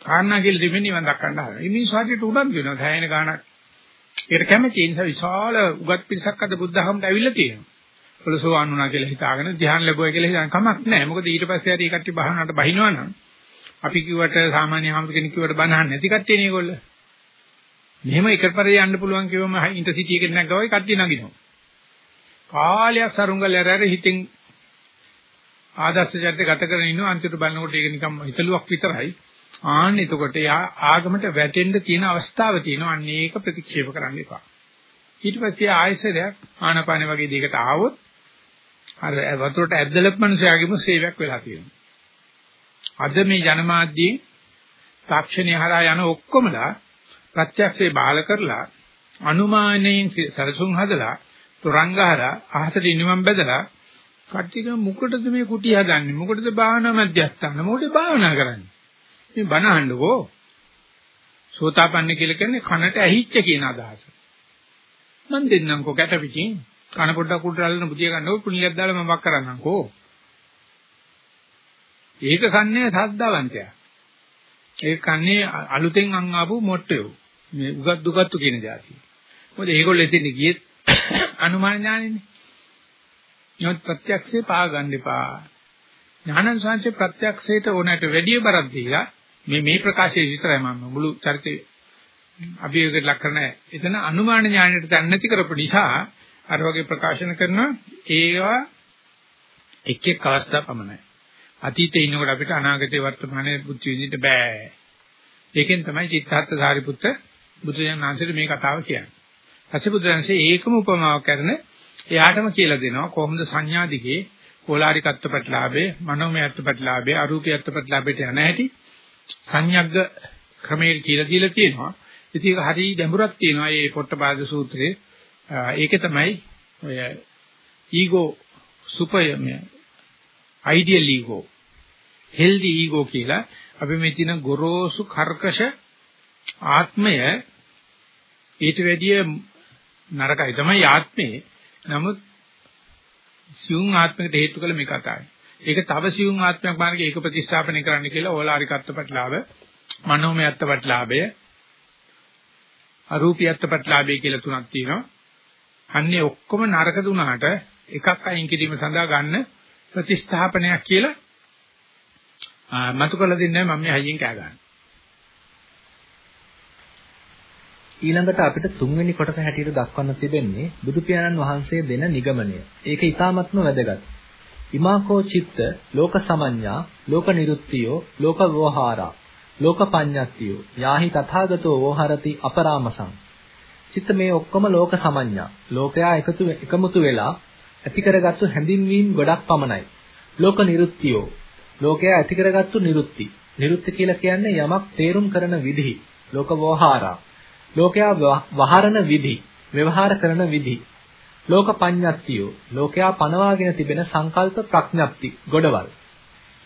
කාරණා කියලා දෙමින් නිවන් දක්වන්න හදලා. මේ මිනිස්සුන්ට උනන්දු වෙනවා. දැයෙන ගානක්. ඒකට කැමති නිසා විශාල උගත් පිරිසක් අද බුද්ධ ධර්මයට ඇවිල්ලා තියෙනවා. පොළසෝවන් වුණා කියලා හිතාගෙන ධ්‍යාන ලැබුවා කියලා හිතන කමක් නැහැ. මොකද ඊට පස්සේ හරි කට්ටිය බහනකට බහිනවනම් අපි කිව්වට සාමාන්‍ය හැමෝම කෙනෙක් කිව්වට බනහන්නේ නැති කට්ටියනේ ඒගොල්ලෝ. මෙහෙම එකපාරේ යන්න පුළුවන් කිව්වම ඉන්ටර්සිටි එකේ නැග්ගා වගේ කට්ටිය නගිනවා. කාලයක් සරුංගල් ඇරර හිතින් ආදර්ශ චරිත ගත කරගෙන ඉන්නවා අන්තිමට බලනකොට ඒක නිකම් හිතලුවක් විතරයි. ආන්න එතකොට යා ආගමට වැටෙන්න තියෙන අවස්ථාව තියෙනවා. අන්න ඒක ප්‍රතික්ෂේප කරන්න එපා. ඊට පස්සේ ආයසරයක් ආනපාන වගේ දෙයකට ආවොත් අර වතුරට ඇද්දලප මිනිසයාගේම සේවයක් වෙලා තියෙනවා. අද මේ ජනමාධ්‍යයේ තාක්ෂණය හරහා යන ඔක්කොමලා ප්‍රත්‍යක්ෂේ බාල කරලා අනුමානයෙන් සරසුන් හදලා තොරංගහලා අහසට ඉනිමම් බැදලා කට්ටියක මොකටද මේ කුටි හදන්නේ මොකටද භාවනා මධ්‍යස්ථාන මොකටද භාවනා කරන්නේ මේ බණ අහන්නකෝ. සෝතාපන්න කියලා කියන්නේ කනට ඇහිච්ච කියන අදහස. මන් දෙන්නම්කෝ කැට පිටින්. කන පොඩ්ඩක් උඩට අල්ලන බුදිය ගන්නකො කුණියක් දාලා මම වක් කරන්නම්කෝ. ඒක කන්නේ සද්දාවන්තයා. ඒක කන්නේ අලුතෙන් අන් ආපු මොට්ටයෝ. මේ උගත් දුගත්තු කියන જાතිය. මොකද ඒගොල්ලෝ එතෙන් ගියෙත් අනුමාන ඥානෙනේ. නමුත් ප්‍රත්‍යක්ෂේ පා ගන්න එපා. ඥානං සංසේ ප්‍රත්‍යක්ෂයට ඕනෑමට වැඩි බරක් දීලා මේ මේ ප්‍රකාශය විතරයි මම මුළු චරිතේ අභියෝගයට ලක් කරන එතන අනුමාන ඥානයට දැන් නැති කරපු නිසා අර වගේ ප්‍රකාශන කරනවා ඒවා එක් එක් අවස්ථා පමණයි. අතීතේ ඉන්නකොට අපිට අනාගතේ වර්තමානයේ බුද්ධ විදිහට බෑ. ඒකෙන් තමයි චිත්තහත් සාරිපුත්ත බුදුන් වහන්සේට මේ කතාව කියන්නේ. පසුබුදුරන්සේ ඒකම උපමාවක් කරන එයාටම කියලා දෙනවා කොහොමද සංඥා දිගේ කෝලාරිකත්ව ප්‍රතිලාභේ මනෝමයත්ව ප්‍රතිලාභේ අරූපීයත්ව ප්‍රතිලාභයට යන හැටි සංඥග්ග ක්‍රමයේ කියලා දීලා තියෙනවා. ඉතින් ඒක හරි ගැඹුරක් තියෙනවා මේ පොට්ටපාද සූත්‍රයේ. ඒකේ තමයි ඔය ego super ideal ego healthy ego කියලා අපි මේ තියෙන ගොරෝසු කර්කශ ආත්මය ඊට වැඩිය නරකයි තමයි ආත්මේ. නමුත් සියුම් ආත්මයකට හේතු කළ මේ කතාවයි. ඒක තව සියුම් ආත්මයක් මාර්ගයේ ඒක ප්‍රතිස්ථාපනය කරන්න කියලා ඕලාරිකත්ව ප්‍රතිලාභ, මනෝමයත්ව ප්‍රතිලාභය, අරූපීයත්ව ප්‍රතිලාභය කියලා තුනක් තියෙනවා. අන්නේ ඔක්කොම නරක දුනාට එකක් අයින් කිරීම සඳහා ගන්න ප්‍රතිස්ථාපනයක් කියලා මතු කළ දෙන්නේ මම මේ හයියෙන් කෑ ගන්නවා. ඊළඟට අපිට තුන්වෙනි කොටස හැටියට දක්වන්න තිබෙන්නේ බුදු පියාණන් වහන්සේ දෙන නිගමනය. ඒක ඊ타මත්ම වැදගත්. ඉමාකෝ චිත්ත ලෝක සමඤ්ඤා ලෝක නිරුත්තියෝ ලෝක වෝහාරා ලෝක පඤ්ඤත්තියෝ යාහි තථාගතෝ වෝහරති අපරාමසං. චිත්ත මේ ඔක්කොම ලෝක සමඤ්ඤා. ලෝකයා එකතු එකමුතු වෙලා ඇති කරගත්තු හැඳින්වීම් ගොඩක් පමණයි. ලෝක නිරුත්තියෝ ලෝකයා ඇති කරගත්තු නිරුත්ති නිරුත්ති කියලා කියන්නේ යමක් තේරුම් කරන විදිහි. ලෝක වෝහාරා ලෝකයා වහරන විදි, ව්‍යවහාර කරන විදි. ලෝක පඤ්ඤත්තියෝ ලෝකයා පනවාගෙන තිබෙන සංකල්ප ප්‍රඥප්ති ගොඩවල්.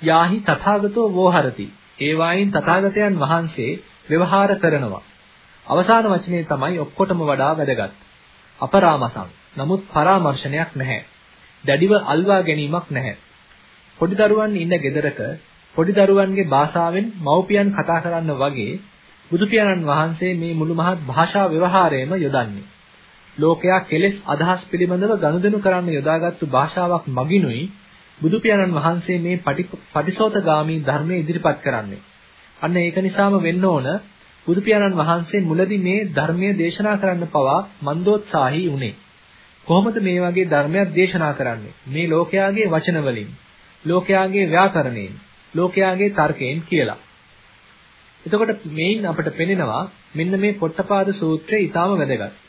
යාහි තථාගතෝ වෝහරති. ඒ වයින් තථාගතයන් වහන්සේ ව්‍යවහාර කරනවා. අවසාන වචනේ තමයි ඔක්කොටම වඩා වැදගත්. අපරාමසං. නමුත් පරාමර්ශනයක් නැහැ. දැඩිව අල්වා ගැනීමක් නැහැ. පොඩි දරුවන් ඉන්න ගෙදරක පොඩි දරුවන්ගේ භාෂාවෙන් මව්පියන් කතා කරන්න වගේ බුදු පියාණන් වහන්සේ මේ මුළු මහත් භාෂා ව්‍යවහාරයම යොදන්නේ. ලෝකයා කෙලෙස් අදහස් පිළිබඳව ගනුදෙනු කරන්න යොදාගත්තු භාෂාවක් මගිනුයි බුදු පියාණන් වහන්සේ මේ පටිසෝතගාමී ධර්මයේ ඉදිරිපත් කරන්නේ. අන්න ඒක නිසාම වෙන්න ඕන බුදු පියාණන් වහන්සේ මුලදී මේ ධර්මයේ දේශනා කරන්න පවා මන්දෝත්සාහී වුණේ. කොහොමද මේ වගේ ධර්මයක් දේශනා කරන්නේ? මේ ලෝකයාගේ වචන වලින්, ලෝකයාගේ ව්‍යාකරණයෙන්, ලෝකයාගේ තර්කයෙන් කියලා. එතකොට මේන් අපිට පෙනෙනවා මෙන්න මේ පොට්ටපාද සූත්‍රය ඊටාම වැදගත්.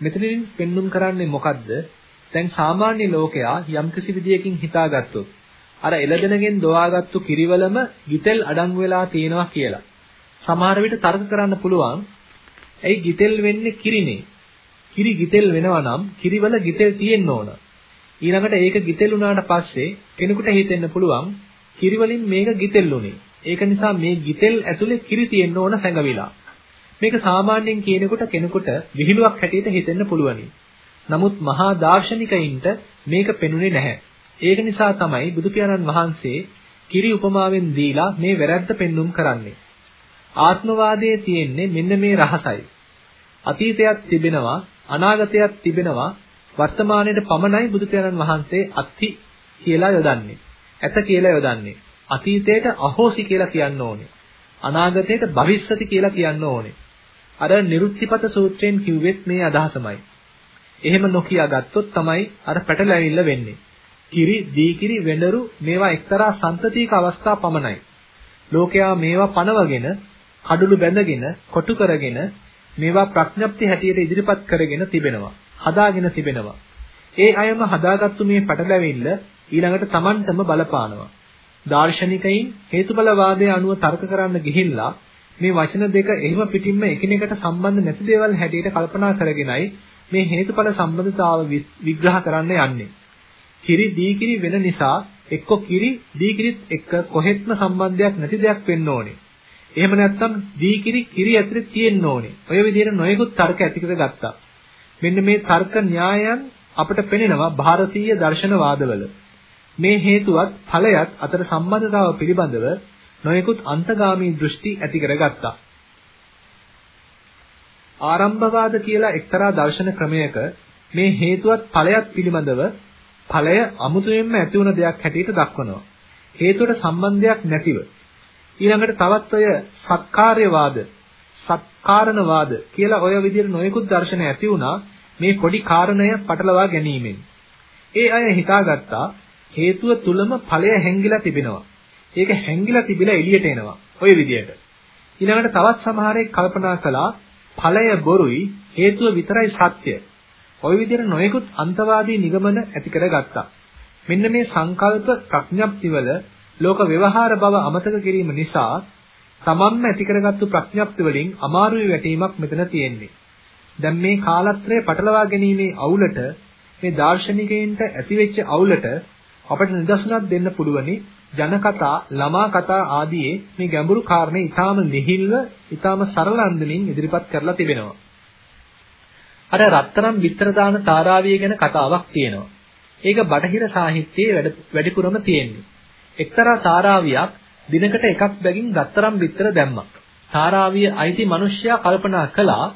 මෙතනින් පෙන්눔 කරන්නේ මොකද්ද? දැන් සාමාන්‍ය ලෝකයා යම්කිසි විදියකින් හිතාගත්තොත් අර එළදෙනගෙන් දොවාගත්තු කිරිවලම ගිතෙල් අඩංගු වෙලා තියෙනවා කියලා. සමහර විට තර්ක කරන්න පුළුවන්. ඇයි ගිතෙල් වෙන්නේ කිරිනේ? කිරි ගිතෙල් වෙනවා නම් කිරිවල ගිතෙල් තියෙන්න ඕන. ඊළඟට ඒක ගිතෙල් වුණාට පස්සේ කෙනෙකුට හිතෙන්න පුළුවන් කිරිවලින් මේක ගිතෙල් උනේ. ඒක නිසා මේ ගිතෙල් ඇතුලේ කිරි තියෙන්න ඕන සැඟවිලා. මේක සාමාන්‍යයෙන් කියනකොට කෙනෙකුට විහිළුවක් හැටියට හිතෙන්න පුළුවනි. නමුත් මහා දාර්ශනිකයින්ට මේක පෙනුනේ නැහැ. ඒක නිසා තමයි බුදු පියාණන් වහන්සේ කිරි උපමාවෙන් දීලා මේ වැරද්ද පෙන්눔 කරන්නේ. ආත්මවාදයේ තියෙන්නේ මෙන්න මේ රහසයි. අතීතයක් තිබෙනවා, අනාගතයක් තිබෙනවා, වර්තමානයේ පමණයි බුදු පියාණන් වහන්සේ අත්ති කියලා යොදන්නේ. ඇත කියලා යොදන්නේ. අතීතයට අහෝසි කියලා කියන්න ඕනේ. අනාගතයට භවිෂ්‍යති කියලා කියන්න ඕනේ. අර නිරුත්තිපත සූත්‍රයෙන් කිව්වෙත් මේ අදහසමයි. එහෙම නොකිය ගත්තොත් තමයි අර පැටලැවිල්ල වෙන්නේ. කිරි, දීකිරි, වෙඬරු මේවා එක්තරා සන්තතික අවස්ථා පමණයි. ලෝකයා මේවා පනවගෙන, කඩළු බැඳගෙන, කොටු කරගෙන මේවා ප්‍රඥප්ති හැටියට ඉදිරිපත් කරගෙන තිබෙනවා. හදාගෙන තිබෙනවා. ඒ අයම හදාගත්තු මේ පැටලැවිල්ල ඊළඟට Tamanටම බලපානවා. දාර්ශනිකයින් හේතුඵලවාදයේ අනුව තර්ක කරන්න ගිහිල්ලා මේ වචන දෙක එහෙම පිටින්ම එකිනෙකට සම්බන්ධ නැති දේවල් හැටියට කල්පනා කරගෙනයි මේ හේතුඵල සම්බන්ධතාව විග්‍රහ කරන්න යන්නේ. කිරි දීකිරි වෙන නිසා එක්ක කිරි දීකිරිත් එක්ක කොහෙත්ම සම්බන්ධයක් නැති දෙයක් වෙන්න ඕනේ. එහෙම නැත්නම් දීකිරි කිරි ඇතුලේ තියෙන්න ඕනේ. ඔය විදිහට නොයෙකුත් තර්ක ඇති කරගත්තා. මෙන්න මේ තර්ක න්‍යායයන් අපට පෙනෙනවා ಭಾರತೀಯ දර්ශනවාදවල. මේ හේතුවත් ඵලයත් අතර සම්බන්ධතාව පිළිබඳව නොයෙකුත් අන්තගාමී දෘෂ්ටි ඇති කරගත්තා. ආරම්භවාද කියලා එක්තරා දර්ශන ක්‍රමයක මේ හේතුවත් ඵලයත් පිළිබඳව ඵලය අමුතුවෙන්ම ඇති වුණ දෙයක් හැටියට දක්වනවා. හේතුවට සම්බන්ධයක් නැතිව. ඊළඟට තවත් ඔය සත්කාර්යවාද, සත්කාරණවාද කියලා ඔය විදිහට නොයෙකුත් දර්ශන ඇති වුණා මේ පොඩි කාරණය පටලවා ගැනීමෙන්. ඒ අය හිතාගත්තා හේතුව තුලම ඵලය හැංගිලා තිබෙනවා. ඒක හැංගිලා තිබිලා එළියට එනවා. ওই විදිහට. ඊළඟට තවත් සමහරෙක් කල්පනා කළා ඵලය බොරුයි හේතුව විතරයි සත්‍ය. ওই විදිහට නොයෙකුත් අන්තවාදී නිගමන ඇති කරගත්තා. මෙන්න මේ සංකල්ප ප්‍රඥප්තිවල ලෝක ව්‍යවහාර බව අමතක කිරීම නිසා තමන්ම ඇති කරගත්තු ප්‍රඥප්ති වලින් අමාරුයි වැටීමක් මෙතන තියෙන්නේ. දැන් මේ කාලත්‍රය පටලවා ගැනීමේ අවුලට මේ දාර්ශනිකයින්ට ඇතිවෙච්ච අවුලට අපිට නිදසුනක් දෙන්න පුළුවනි ජනකතා, ළමා කතා ආදී මේ ගැඹුරු කාරණේ ඊටාම නිහිල්ව, ඊටාම සරල අන්දමින් ඉදිරිපත් කරලා තිබෙනවා. අර රත්තරන් විතර දාන තාරාවිය ගැන කතාවක් තියෙනවා. ඒක බටහිර සාහිත්‍යයේ වැඩිපුරම තියෙන්නේ. එක්තරා තාරාවියක් දිනකට එකක් බැගින් රත්තරන් විතර දැම්මා. තාරාවිය අයිති මිනිස්සයා කල්පනා කළා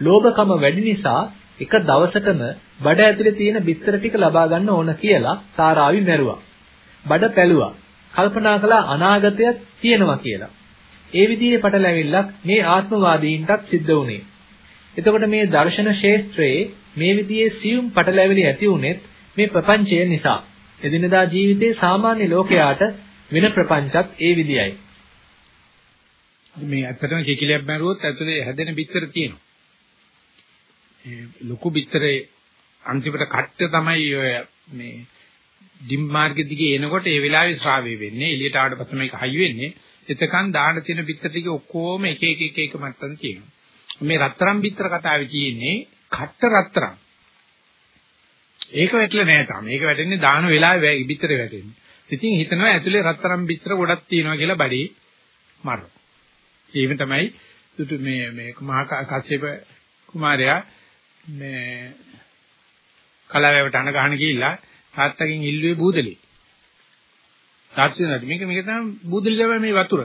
ලෝභකම වැඩි නිසා එක දවසටම බඩ ඇතුලේ තියෙන බිත්තර ටික ලබා ගන්න ඕන කියලා තාරාවි මැරුවා. බඩ පැලුවා. කල්පනා කළා අනාගතයක් තියෙනවා කියලා. ඒ විදිහේ පටලැවිල්ලක් මේ ආත්මවාදීන්ටත් සිද්ධ වුණේ. එතකොට මේ දර්ශන ශාස්ත්‍රයේ මේ විදිහේ සියුම් පටලැවිලි ඇති වුනේත් මේ ප්‍රපංචය නිසා. එදිනදා ජීවිතේ සාමාන්‍ය ලෝකයාට වෙන ප්‍රපංචත් ඒ විදියයි. මේ ඇත්තටම කිකිලියක් මරුවොත් ඇතුලේ හැදෙන බිත්තර තියෙනවා. ඒ ලොකු බිත්තරේ අන්තිමට කට්ට තමයි ඔය මේ ඩිම් මාර්ගෙ දිගේ එනකොට ඒ වෙලාවේ ශ්‍රාවය වෙන්නේ. එළියට ආවට පස්සේ මේක හයි වෙන්නේ. එතකන් දාන තියෙන බිත්තර ටික ඔක්කොම එක එක එක එක මට්ටම් තියෙනවා. මේ රත්තරන් බිත්තර කතාවේ තියෙන්නේ කට්ට රත්තරන්. ඒක වැටලා නෑ තාම. මේක වැටෙන්නේ දාන වෙලාවේ බිත්තර වැටෙන්නේ. ඉතින් හිතනවා ඇතුලේ රත්තරන් බිත්තර ගොඩක් තියෙනවා කියලා බඩේ මරන. ඒව තමයි මේ මේ මහා කස්සප කුමාරයා මේ කලාවැවට අණ ගහන ගිහිල්ලා තාත්තගෙන් ඉල්ලුවේ බූදලි. තාත්තා මේක මේක තමයි බූදලි තමයි මේ වතුර.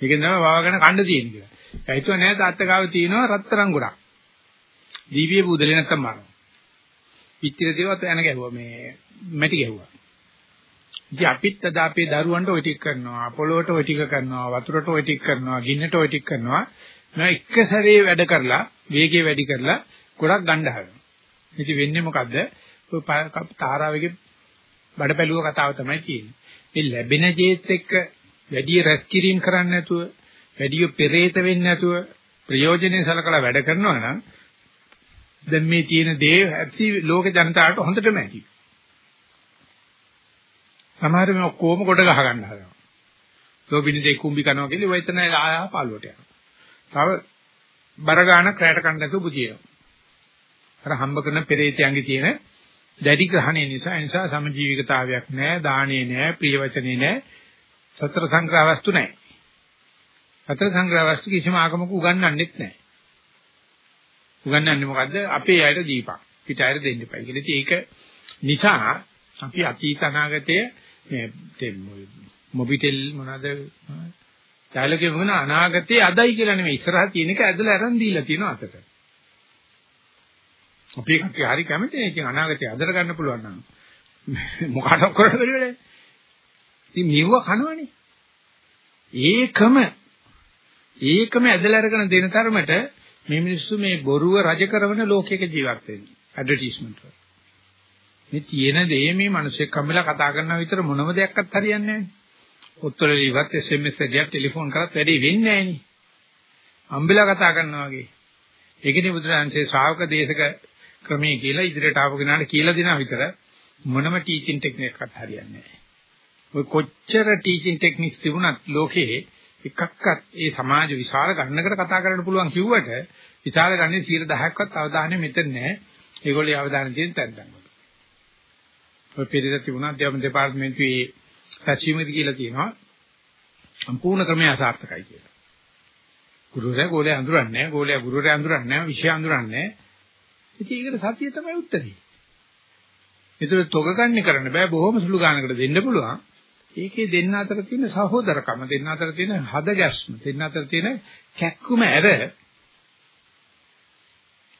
මේකෙන් තමයි වවාගෙන කන්න තියෙන්නේ කියලා. ඒ හිතුවා නෑ තාත්තා ගාව තියෙනවා රත්තරන් ගොඩක්. දීවිය බූදලි නැත්තම් මරනවා. පිටිර දේවත් යන ගැහුවා මේ මැටි ගැහුවා. ඉතින් අපිත් අද අපේ දරුවන්ට ওই ටික කරනවා, පොළොවට ওই ටික කරනවා, වතුරට ওই ටික කරනවා, ගින්නට ওই ටික කරනවා. මම එක සැරේ වැඩ කරලා, වේගය වැඩි කරලා ගොඩක් ගන්න හදනවා. ඉතින් වෙන්නේ මොකද්ද? ඔය තාරාවගේ බඩපැලුව කතාව තමයි තියෙන්නේ. මේ ලැබෙන ජීත් එක්ක වැඩි රැස් කිරීම කරන්නේ නැතුව, වැඩි පෙරේත වෙන්නේ නැතුව ප්‍රයෝජනෙ සලකලා වැඩ කරනවා නම් දැන් මේ තියෙන දේ ඇති ලෝක ජනතාවට හොඳටම ඇති. සමහර මේ ඔක්කොම කොට ගහ ගන්න හදනවා. ලෝබිනිදේ කුඹි කනවා කියලා ඔය එතන ආයා පාළුවට යනවා. තව බර ගන්න ක්‍රෑට කන්න නැතුව බුදියනවා. අර හම්බ කරන පෙරේතයන්ගේ තියෙන දැඩි ග්‍රහණය නිසා නිසා සමජීවිකතාවයක් නැහැ, දානේ නැහැ, ප්‍රියවචනේ නැහැ, සතර සංග්‍රහ වස්තු නැහැ. සතර සංග්‍රහ වස්තු කිසිම ආගමක උගන්වන්නෙත් නැහැ. උගන්වන්නේ මොකද්ද? අපේ අයට දීපක්. පිට අයට දෙන්න එපා කියලා. ඒක නිසා අපි අතීත අනාගතයේ මේ මොබිටෙල් මොනවාද ඩයලොග් එක මොන අනාගතයේ අදයි කියලා නෙමෙයි ඉස්සරහ තියෙන එක ඇදලා අරන් දීලා තියෙනවා අතට. අපි එකට හරි කැමති නේ ඉතින් අනාගතය අදට ගන්න පුළුවන් නම් මොකටද කරන්න බැරිවලේ. ඉතින් මෙව කනවනේ. ඒකම ඒකම ඇදලා අරගෙන දෙන තරමට මේ මිනිස්සු මේ බොරුව රජ කරන ලෝකයක ජීවත් වෙන්නේ. ඇඩ්වර්ටයිස්මන්ට් වල. මේ තියෙන දේ මේ මිනිස්සෙක් කම්බලා කතා කරනවා විතර මොනම දෙයක්වත් හරියන්නේ නැහැ. උත්තර ලියවත් SMS එකක් ටෙලිෆෝන් කරත් වැඩි වෙන්නේ නැහැ නේ. අම්බෙලා කතා කරනවා වගේ. ඒකනේ බුදුරජාන්සේ ශ්‍රාවක දේශක ක්‍රමයේ කියලා ඉදිරියට ආපු කෙනාට කියලා දෙනා විතර මොනම ටීචින් ටෙක්නික් එකක්වත් හරියන්නේ නැහැ. ඔය කොච්චර ටීචින් ටෙක්නික්ස් තිබුණත් ලෝකේ එකක්වත් ඒ සමාජ විශාල ගණනකට කතා කරන්න පුළුවන් කිව්වට විශාල ගණනේ 10%ක්වත් අවධානය මෙතන නැහැ. ඒගොල්ලෝ අවධානය දෙන්න තැන්දන්. ඔය පිළිදෙත් තිබුණා අධ්‍යාපන දෙපාර්තමේන්තුවේ සැචීමේදී කියලා තියෙනවා සම්පූර්ණ ක්‍රමය අසාර්ථකයි කියලා. ගුරුවරයා ගෝලයා අඳුරන්නේ නැහැ, ගෝලයා ගුරුවරයා අඳුරන්නේ නැහැ, විෂය අඳුරන්නේ නැහැ. ඉතින් ඒකට සතිය තමයි උත්තරේ. ඒතර තොග ගන්න කරන්න බෑ බොහොම සුළු ගානකට දෙන්න පුළුවන්. ඒකේ දෙන්න අතර තියෙන සහෝදරකම දෙන්න අතර තියෙන හද ගැස්ම දෙන්න අතර තියෙන කැක්කුම ඇර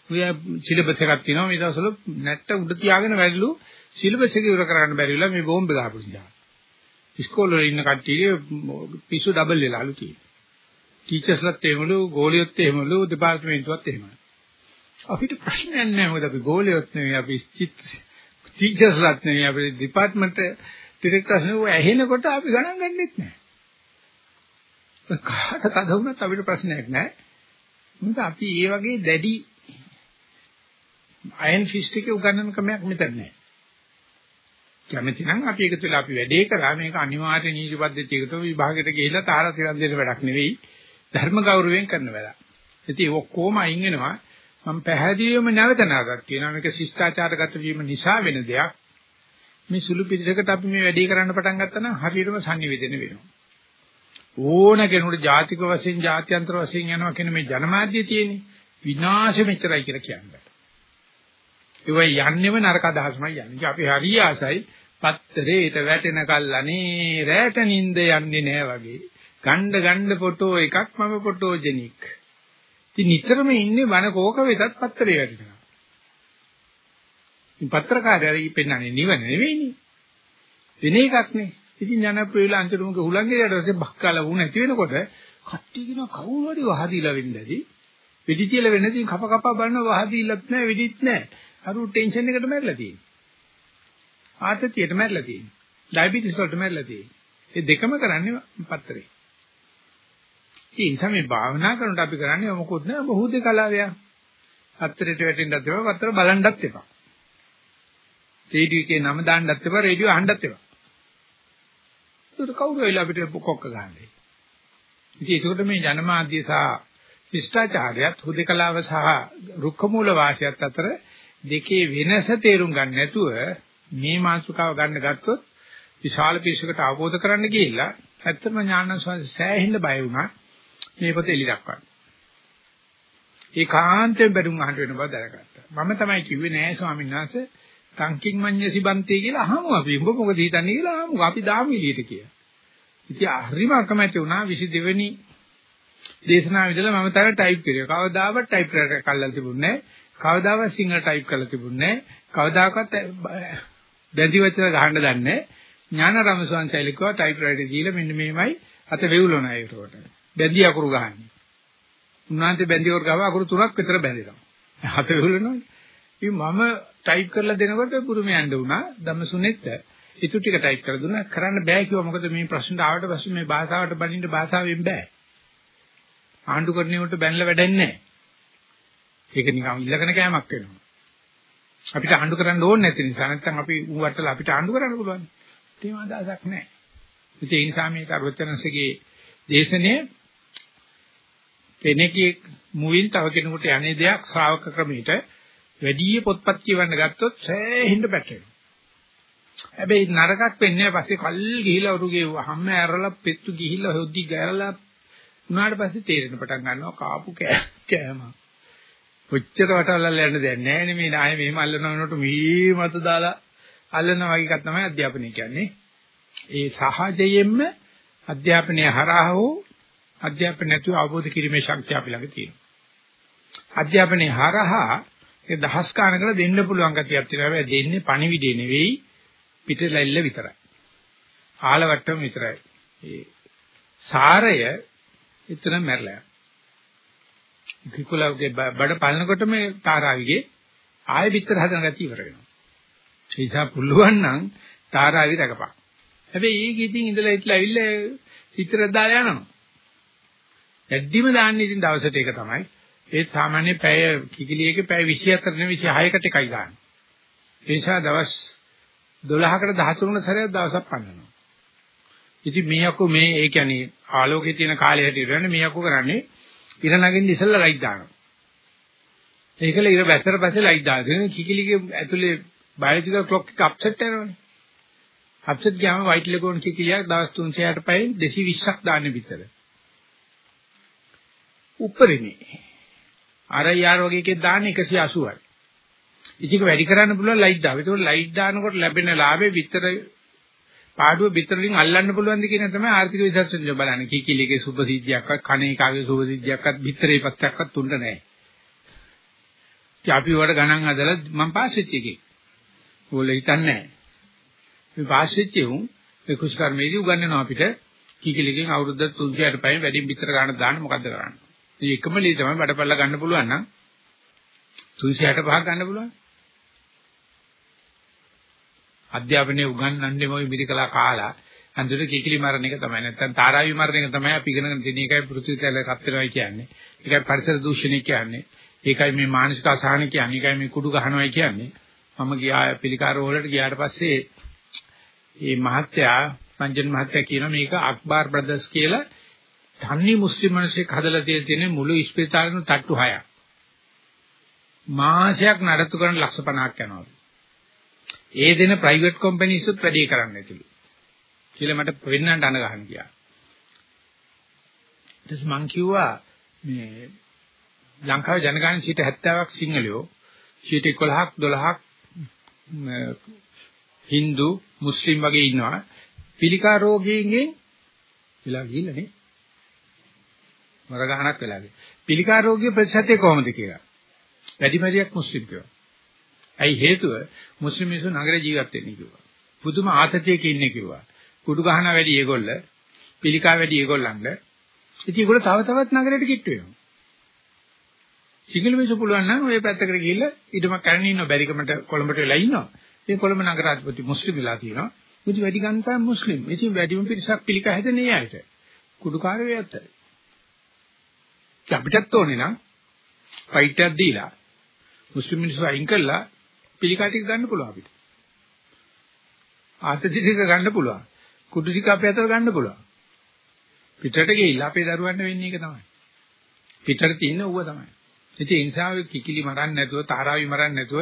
ඔය සිලබස් එකක් තියෙනවා මේ දවස්වල නැට්ට උඩ තියාගෙන වැඩිලු සිලබස් එක ඉවර කරන්න බැරිවිලා මේ බෝම්බ ගහපු නිසා. ඉස්කෝලේ වල ඉන්න කට්ටිය පිස්සු ඩබල් වෙලාලු තියෙනවා. ටීචර්ස්ලත් එහෙමලු ගෝලියොත් එහෙමලු දෙපාර්තමේන්තුවත් එහෙමයි. අපිට ප්‍රශ්නයක් නැහැ මොකද අපි ගෝලියොත් නෙවෙයි අපි ටීචර්ස්ලත් නෙවෙයි අපි ඩිපාර්ට්මන්ට් ඩිරෙක්ටර්ස් නෙවෙයි ඇහෙනකොට අපි ගණන් ගන්නෙත් නැහැ. කාටද අද වුණත් අපිට ප්‍රශ්නයක් නැහැ. මොකද අපි ඒ වගේ දැඩි අයන් ෆිස්ට් එකේ උගන්වන ක්‍රමයක් මෙතන නැහැ. කැමති නම් අපි එකතු වෙලා අපි වැඩේ කරා මේක අනිවාර්ය නීති පද්ධතියකට විභාගයට ගිහිල්ලා තාර තිරන් දෙන්න වැඩක් නෙවෙයි ධර්ම ගෞරවයෙන් කරන වැඩක්. ඉතින් ඔක්කොම අයින් වෙනවා මම පැහැදිලිවම නැවත නැවතත් කියනවා මේක ශිෂ්ටාචාරගත වීම නිසා වෙන දෙයක්. මේ සුළු පිළිසකට අපි මේ වැඩේ කරන්න පටන් ගත්තා නම් හරියටම sannivedana වෙනවා. ඕන කෙනෙකුට ජාතික වශයෙන් ජාත්‍යන්තර වශයෙන් යනවා කියන මේ ජනමාධ්‍ය තියෙන්නේ විනාශෙ මෙච්චරයි කියලා කියන්නේ. ඒවයි යන්නේම නරක අදහසමයි යන්නේ. අපි හරිය ආසයි පත්තරේට වැටෙන කල්ලානේ රැට නිින්ද යන්නේ නැහැ වගේ. ගණ්ඩ ගණ්ඩ ෆොටෝ එකක් මම ෆොටෝජෙනික්. ඉතින් නිතරම ඉන්නේ වන කෝක වෙතත් පත්තරේ වැටෙනවා. ඉතින් පත්‍රකාරයයි පෙන්නන්නේ නිවන නෙවෙයිනේ. වෙන එකක් නේ. ඉතින් ජනප්‍රිය වෙලා අන්තිමක හුලංගේට පස්සේ බක්කාලා වුණ නැති වෙනකොට කට්ටිය කියන කවුරු හරි වහදීලා වෙන්නදී. වෙඩි තියලා වෙන්නදී කප කප බලන වහදීලත් නැහැ වෙඩිත් නැහැ. අර ටෙන්ෂන් එකට මැරලා තියෙන්නේ. ආතතියට මැරලා තියෙන්නේ. ඩයබටිස් වලට මැරලා තියෙන්නේ. ඒ දෙකම කරන්නේ පත්තරේ. ඒ නිසා මේ භාවනා කරනකොට අපි කරන්නේ මොකොත් නෑ බොහෝද කලාවය. අත්තරේට වැටෙන්නත් එපා, අත්තර බලන්නත් එපා. රේඩියෝ එකේ නම දාන්නත් එපා, රේඩියෝ අහන්නත් එපා. ඒක කවුරු වෙලා අපිට කොක්ක ගහන්නේ. ඉතින් ඒකට මේ ජනමාධ්‍ය සහ ශිෂ්ටාචාරයත් හුදකලාව සහ රුක්කමූල වාසියත් අතර දෙකේ වෙනස තේරුම් ගන්න නැතුව මේ මාතෘකාව ගන්න ගත්තොත් විශාල පිරිසකට අවබෝධ කරන්න ගිහිල්ලා ඇත්තම ඥානසංශ සෑහෙන්න බය වුණා. මේ පොත එලි දක්වන්න. ඒ කාන්තෙන් බැඳුම් අහන්න වෙන බව දැනගත්තා. මම තමයි කිව්වේ නෑ ස්වාමීන් වහන්සේ තංකින් මඤ්ඤසි බන්තේ කියලා අහමු අපි. උඹ මොකද හිතන්නේ කියලා අහමු. අපි දාමු එළියට කියලා. ඉතින් හරිම අකමැති වුණා 22 වෙනි දේශනාව විදලා මම තර ටයිප් කරුවා. කවදාවත් ටයිප් රයිටර් කල්ලා තිබුණේ නෑ. කවදාවත් සිංහල ටයිප් කරලා තිබුණේ නෑ. කවදාකවත් බැඳි වචන ගහන්න දන්නේ ඥානරම සංසයිලිකව ටයිප් රයිටර් දීලා මෙන්න මේමයි අත වෙවුලන ඒකට. බැඳි අකුරු ගහන්නේ. උන්වහන්සේ බැඳි අකුරු ගාව අකුරු තුනක් විතර බැඳිනවා. හත වෙලනෝනේ. ඉතින් මම ටයිප් කරලා දෙනකොට බුරුමේ යන්න වුණා ධම්මසුනෙත් ඉතු ටික ටයිප් කරලා දුන්නා. කරන්න බෑ කිව්වා. මොකද මේ ප්‍රශ්නට ආවට පස්සේ මේ භාෂාවට බඳින්න භාෂාවෙන් බෑ. ආණ්ඩු කරණේකට බැනලා වැඩක් නැහැ. ඒක නිකන් ඉල්ලගෙන කෑමක් වෙනවා. අපිට ආණ්ඩු කරන්න ඕනේ නැති නිසා නැත්නම් අපි ඌවට්ටලා අපිට ආණ්ඩු කරන්න පුළුවන්. ඒව අදහසක් නැහැ. ඒ නිසා මේ කරවචනසගේ දේශනේ කෙනෙක්ගේ මුවින් තව කෙනෙකුට යන්නේ දෙයක් ශ්‍රාවක ක්‍රමයට වැඩි පොත්පත් කියවන්න ගත්තොත් සෑහෙන්න පැටලෙනවා. හැබැයි නරකක් වෙන්නේ පස්සේ කල් ගිහිලා උරුගේ හැම ඇරලා පෙත්තු ගිහිලා හොද්දි ගැරලා උනාට පස්සේ තේරෙන පටන් ගන්නවා කාපු කෑම. කොච්චර වටවලල්ල යන්න දෙයක් නැහැ නේ මේ නාය මෙහෙම අල්ලනවනකොට මේ මත දාලා අල්ලනවා වගේ එකක් තමයි අධ්‍යාපනය කියන්නේ. ඒ සහජයෙන්ම අධ්‍යාපනය හරහා හෝ අධ්‍යාපනය නැතුව අවබෝධ කිරීමේ ශක්තිය අපි ළඟ තියෙනවා. අධ්‍යාපනයේ හරහා ඒ දහස් ගානකට දෙන්න පුළුවන් ගතියක් තියෙනවා. හැබැයි දෙන්නේ පණිවිඩේ නෙවෙයි පිටලැල්ල විතරයි. ආලවට්ටම විතරයි. ඒ සාරය එතන මැරලා. කිකුලගේ බඩ පලනකොටම තාරාවිගේ ආයෙ පිටර හදන ගතිය ඉවර වෙනවා. ඒ නිසා පුළුවන් නම් තාරාවි රකපන්. හැබැයි ඒක ඉතින් ඉඳලා ඉట్లా ඇවිල්ලා පිටර දාලා යනවා. ඇද්දිම දාන්නේ ඉතින් දවසට ඒක තමයි. ඒත් සාමාන්‍ය පැය කිකිලියක පැය 24 නෙවෙයි 26කට එකයි ගන්න. ඒ නිසා දවස් 12කට 13 සැරයක් දවසක් පන්නනවා. ඉතින් මේ අකු මේ ඒ කියන්නේ ආලෝකයේ තියෙන කාලය හැටියට වෙන්නේ මේ අකු කරන්නේ ඉර නගින්න ඉස්සෙල්ලා ලයිට් දානවා. ඒකල ඉර වැස්සට පස්සේ ලයිට් දානවා. කිකිලිගේ ඇතුලේ බයොලොජිකල් ක්ලොක් එක අප්සෙට් වෙනවනේ. අප්සෙට් ගියාම වයිට් ලෙගෝන් කිකිලියක් දවස් 360 පැයෙන් 220ක් දාන්නේ පිටර. උපරිමේ. අර යාර වගේ එකේ දාන්නේ 180යි. ඉතින් වැඩි කරන්න පුළුවන් ලයිට් දාව. ඒකෝට ලයිට් දානකොට ලැබෙන ලාභේ විතර පාඩුව විතර වලින් අල්ලන්න පුළුවන් ද කියන තමයි ආර්ථික විද්‍යාවෙන් බලන්නේ. කීකිලිගේ සුබ සිද්ධියක්වත් කණේකාගේ සුබ සිද්ධියක්වත් විතරේ පත්තක්වත් තුන්න නැහැ. ඉතින් අපි වල ගණන් හදලා මම පාස් වෙච්ච එකේ. ඕගොල්ලෝ හිතන්නේ නැහැ. මේ පාස් වෙච්ච උන් ඒ කුෂ්කර්මයේදී උගන්වනවා අපිට කීකිලිගෙන් අවුරුද්ද 360 පයින් වැඩිම විතර ගන්න දාන්න මොකද්ද කරන්නේ? මේ එකම ලී තමයි බඩපල්ල ගන්න පුළුවන් නම් 365ක් ගන්න පුළුවන්. අධ්‍යාපනයේ උගන්වන්නේ මොයි මිරිකලා කාලා අන්තිමට කිකිලි මරණ එක තමයි. නැත්තම් තාරාවි මරණ එක තමයි අපි ඉගෙනගෙන තියෙන එකයි පෘථිවිතල කප් වෙනවා කියන්නේ. ඒකයි පරිසර දූෂණය කියන්නේ. ඒකයි මේ මානසික අසහන කියන්නේ. ඒකයි මේ කුඩු ගහනවා කියන්නේ. මම ගියා පිළිකාර වලට ගියාට පස්සේ මේ මහත්තයා පංජන් මහත්තයා කියන මේක අක්බාර් බ්‍රදර්ස් කියලා තන්නේ මුස්ලිම් මිනිස්සෙක් හදලා තියෙන මුළු ඉස්පිරිතාලෙම තට්ටු 6ක්. මාසයක් නඩත්තු කරන ලක්ෂ 50ක් යනවා. ඒ දෙන ප්‍රයිවට් කම්පැනිස් උත් වැඩි කරන්න ඇතිලු. කියලා මට වෙන්නට අන ගහන්න ගියා. ඊට මං කිව්වා මේ ලංකාවේ ජනගහන 70ක් සිංහලයෝ 11ක් 12ක් Hindu මුස්ලිම් වගේ ඉන්නවා. පිළිකා රෝගීන්ගෙන් විලා ගිහිල්ලා නේ මර ගහනක් වෙලා ගියා. පිළිකා රෝගිය ප්‍රතිශතය කොහොමද කියලා. වැඩිමරියක් මුස්ලිම් කිව්වා. ඇයි හේතුව මුස්ලිම් මිනිස්සු නගර ජීවත් වෙන්නේ කිව්වා. පුදුම ආතතියක ඉන්නේ කිව්වා. කුඩු ගහන වැඩි ඒගොල්ල, පිළිකා වැඩි ඒගොල්ලන්ට. ඉතින් ඒගොල්ල තව තවත් නගරයට කිට්ටු වෙනවා. සිංහල මිනිස්සු පුළුවන් නම් ওই පැත්තකට ගිහිල්ලා ඊටමක් කරගෙන ඉන්න බැරිකමට කොළඹට වෙලා ඉන්නවා. ඉතින් කොළඹ නගරාධිපති මුස්ලිම් වෙලා තියෙනවා. මුදි වැඩි ගන්න මුස්ලිම්. ඉතින් වැඩිම පිරිසක් පිළිකා හැදෙන්නේ ඇයිට? කුඩුකාරයෝ ඇත්තයි. අපිටත් ඕනේ නම් ෆයිට් එකක් දීලා මුස්ලිම් මිනිස්සු අයින් කළා පිළිකා ටික ගන්න පුළුවන් අපිට. ආතති ටික ගන්න පුළුවන්. කුඩු ටික අපේ අතට ගන්න පුළුවන්. පිටරට ගිහිල්ලා අපේ දරුවන්ට වෙන්නේ ඒක තමයි. පිටරට තියෙන ඌව තමයි. ඉතින් ඒ නිසා කිකිලි මරන්නේ නැතුව තාරාවි මරන්නේ නැතුව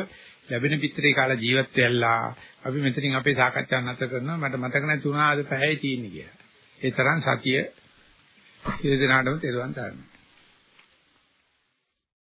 ලැබෙන පිටරේ කාලා ජීවත් වෙලා අපි මෙතනින් අපේ සාකච්ඡා නැතර කරනවා මට මතක නැති වුණා අද පැයයි තියෙන්නේ කියලා. ඒ තරම් සතිය සිය දිනාටම තෙරුවන් තරණය.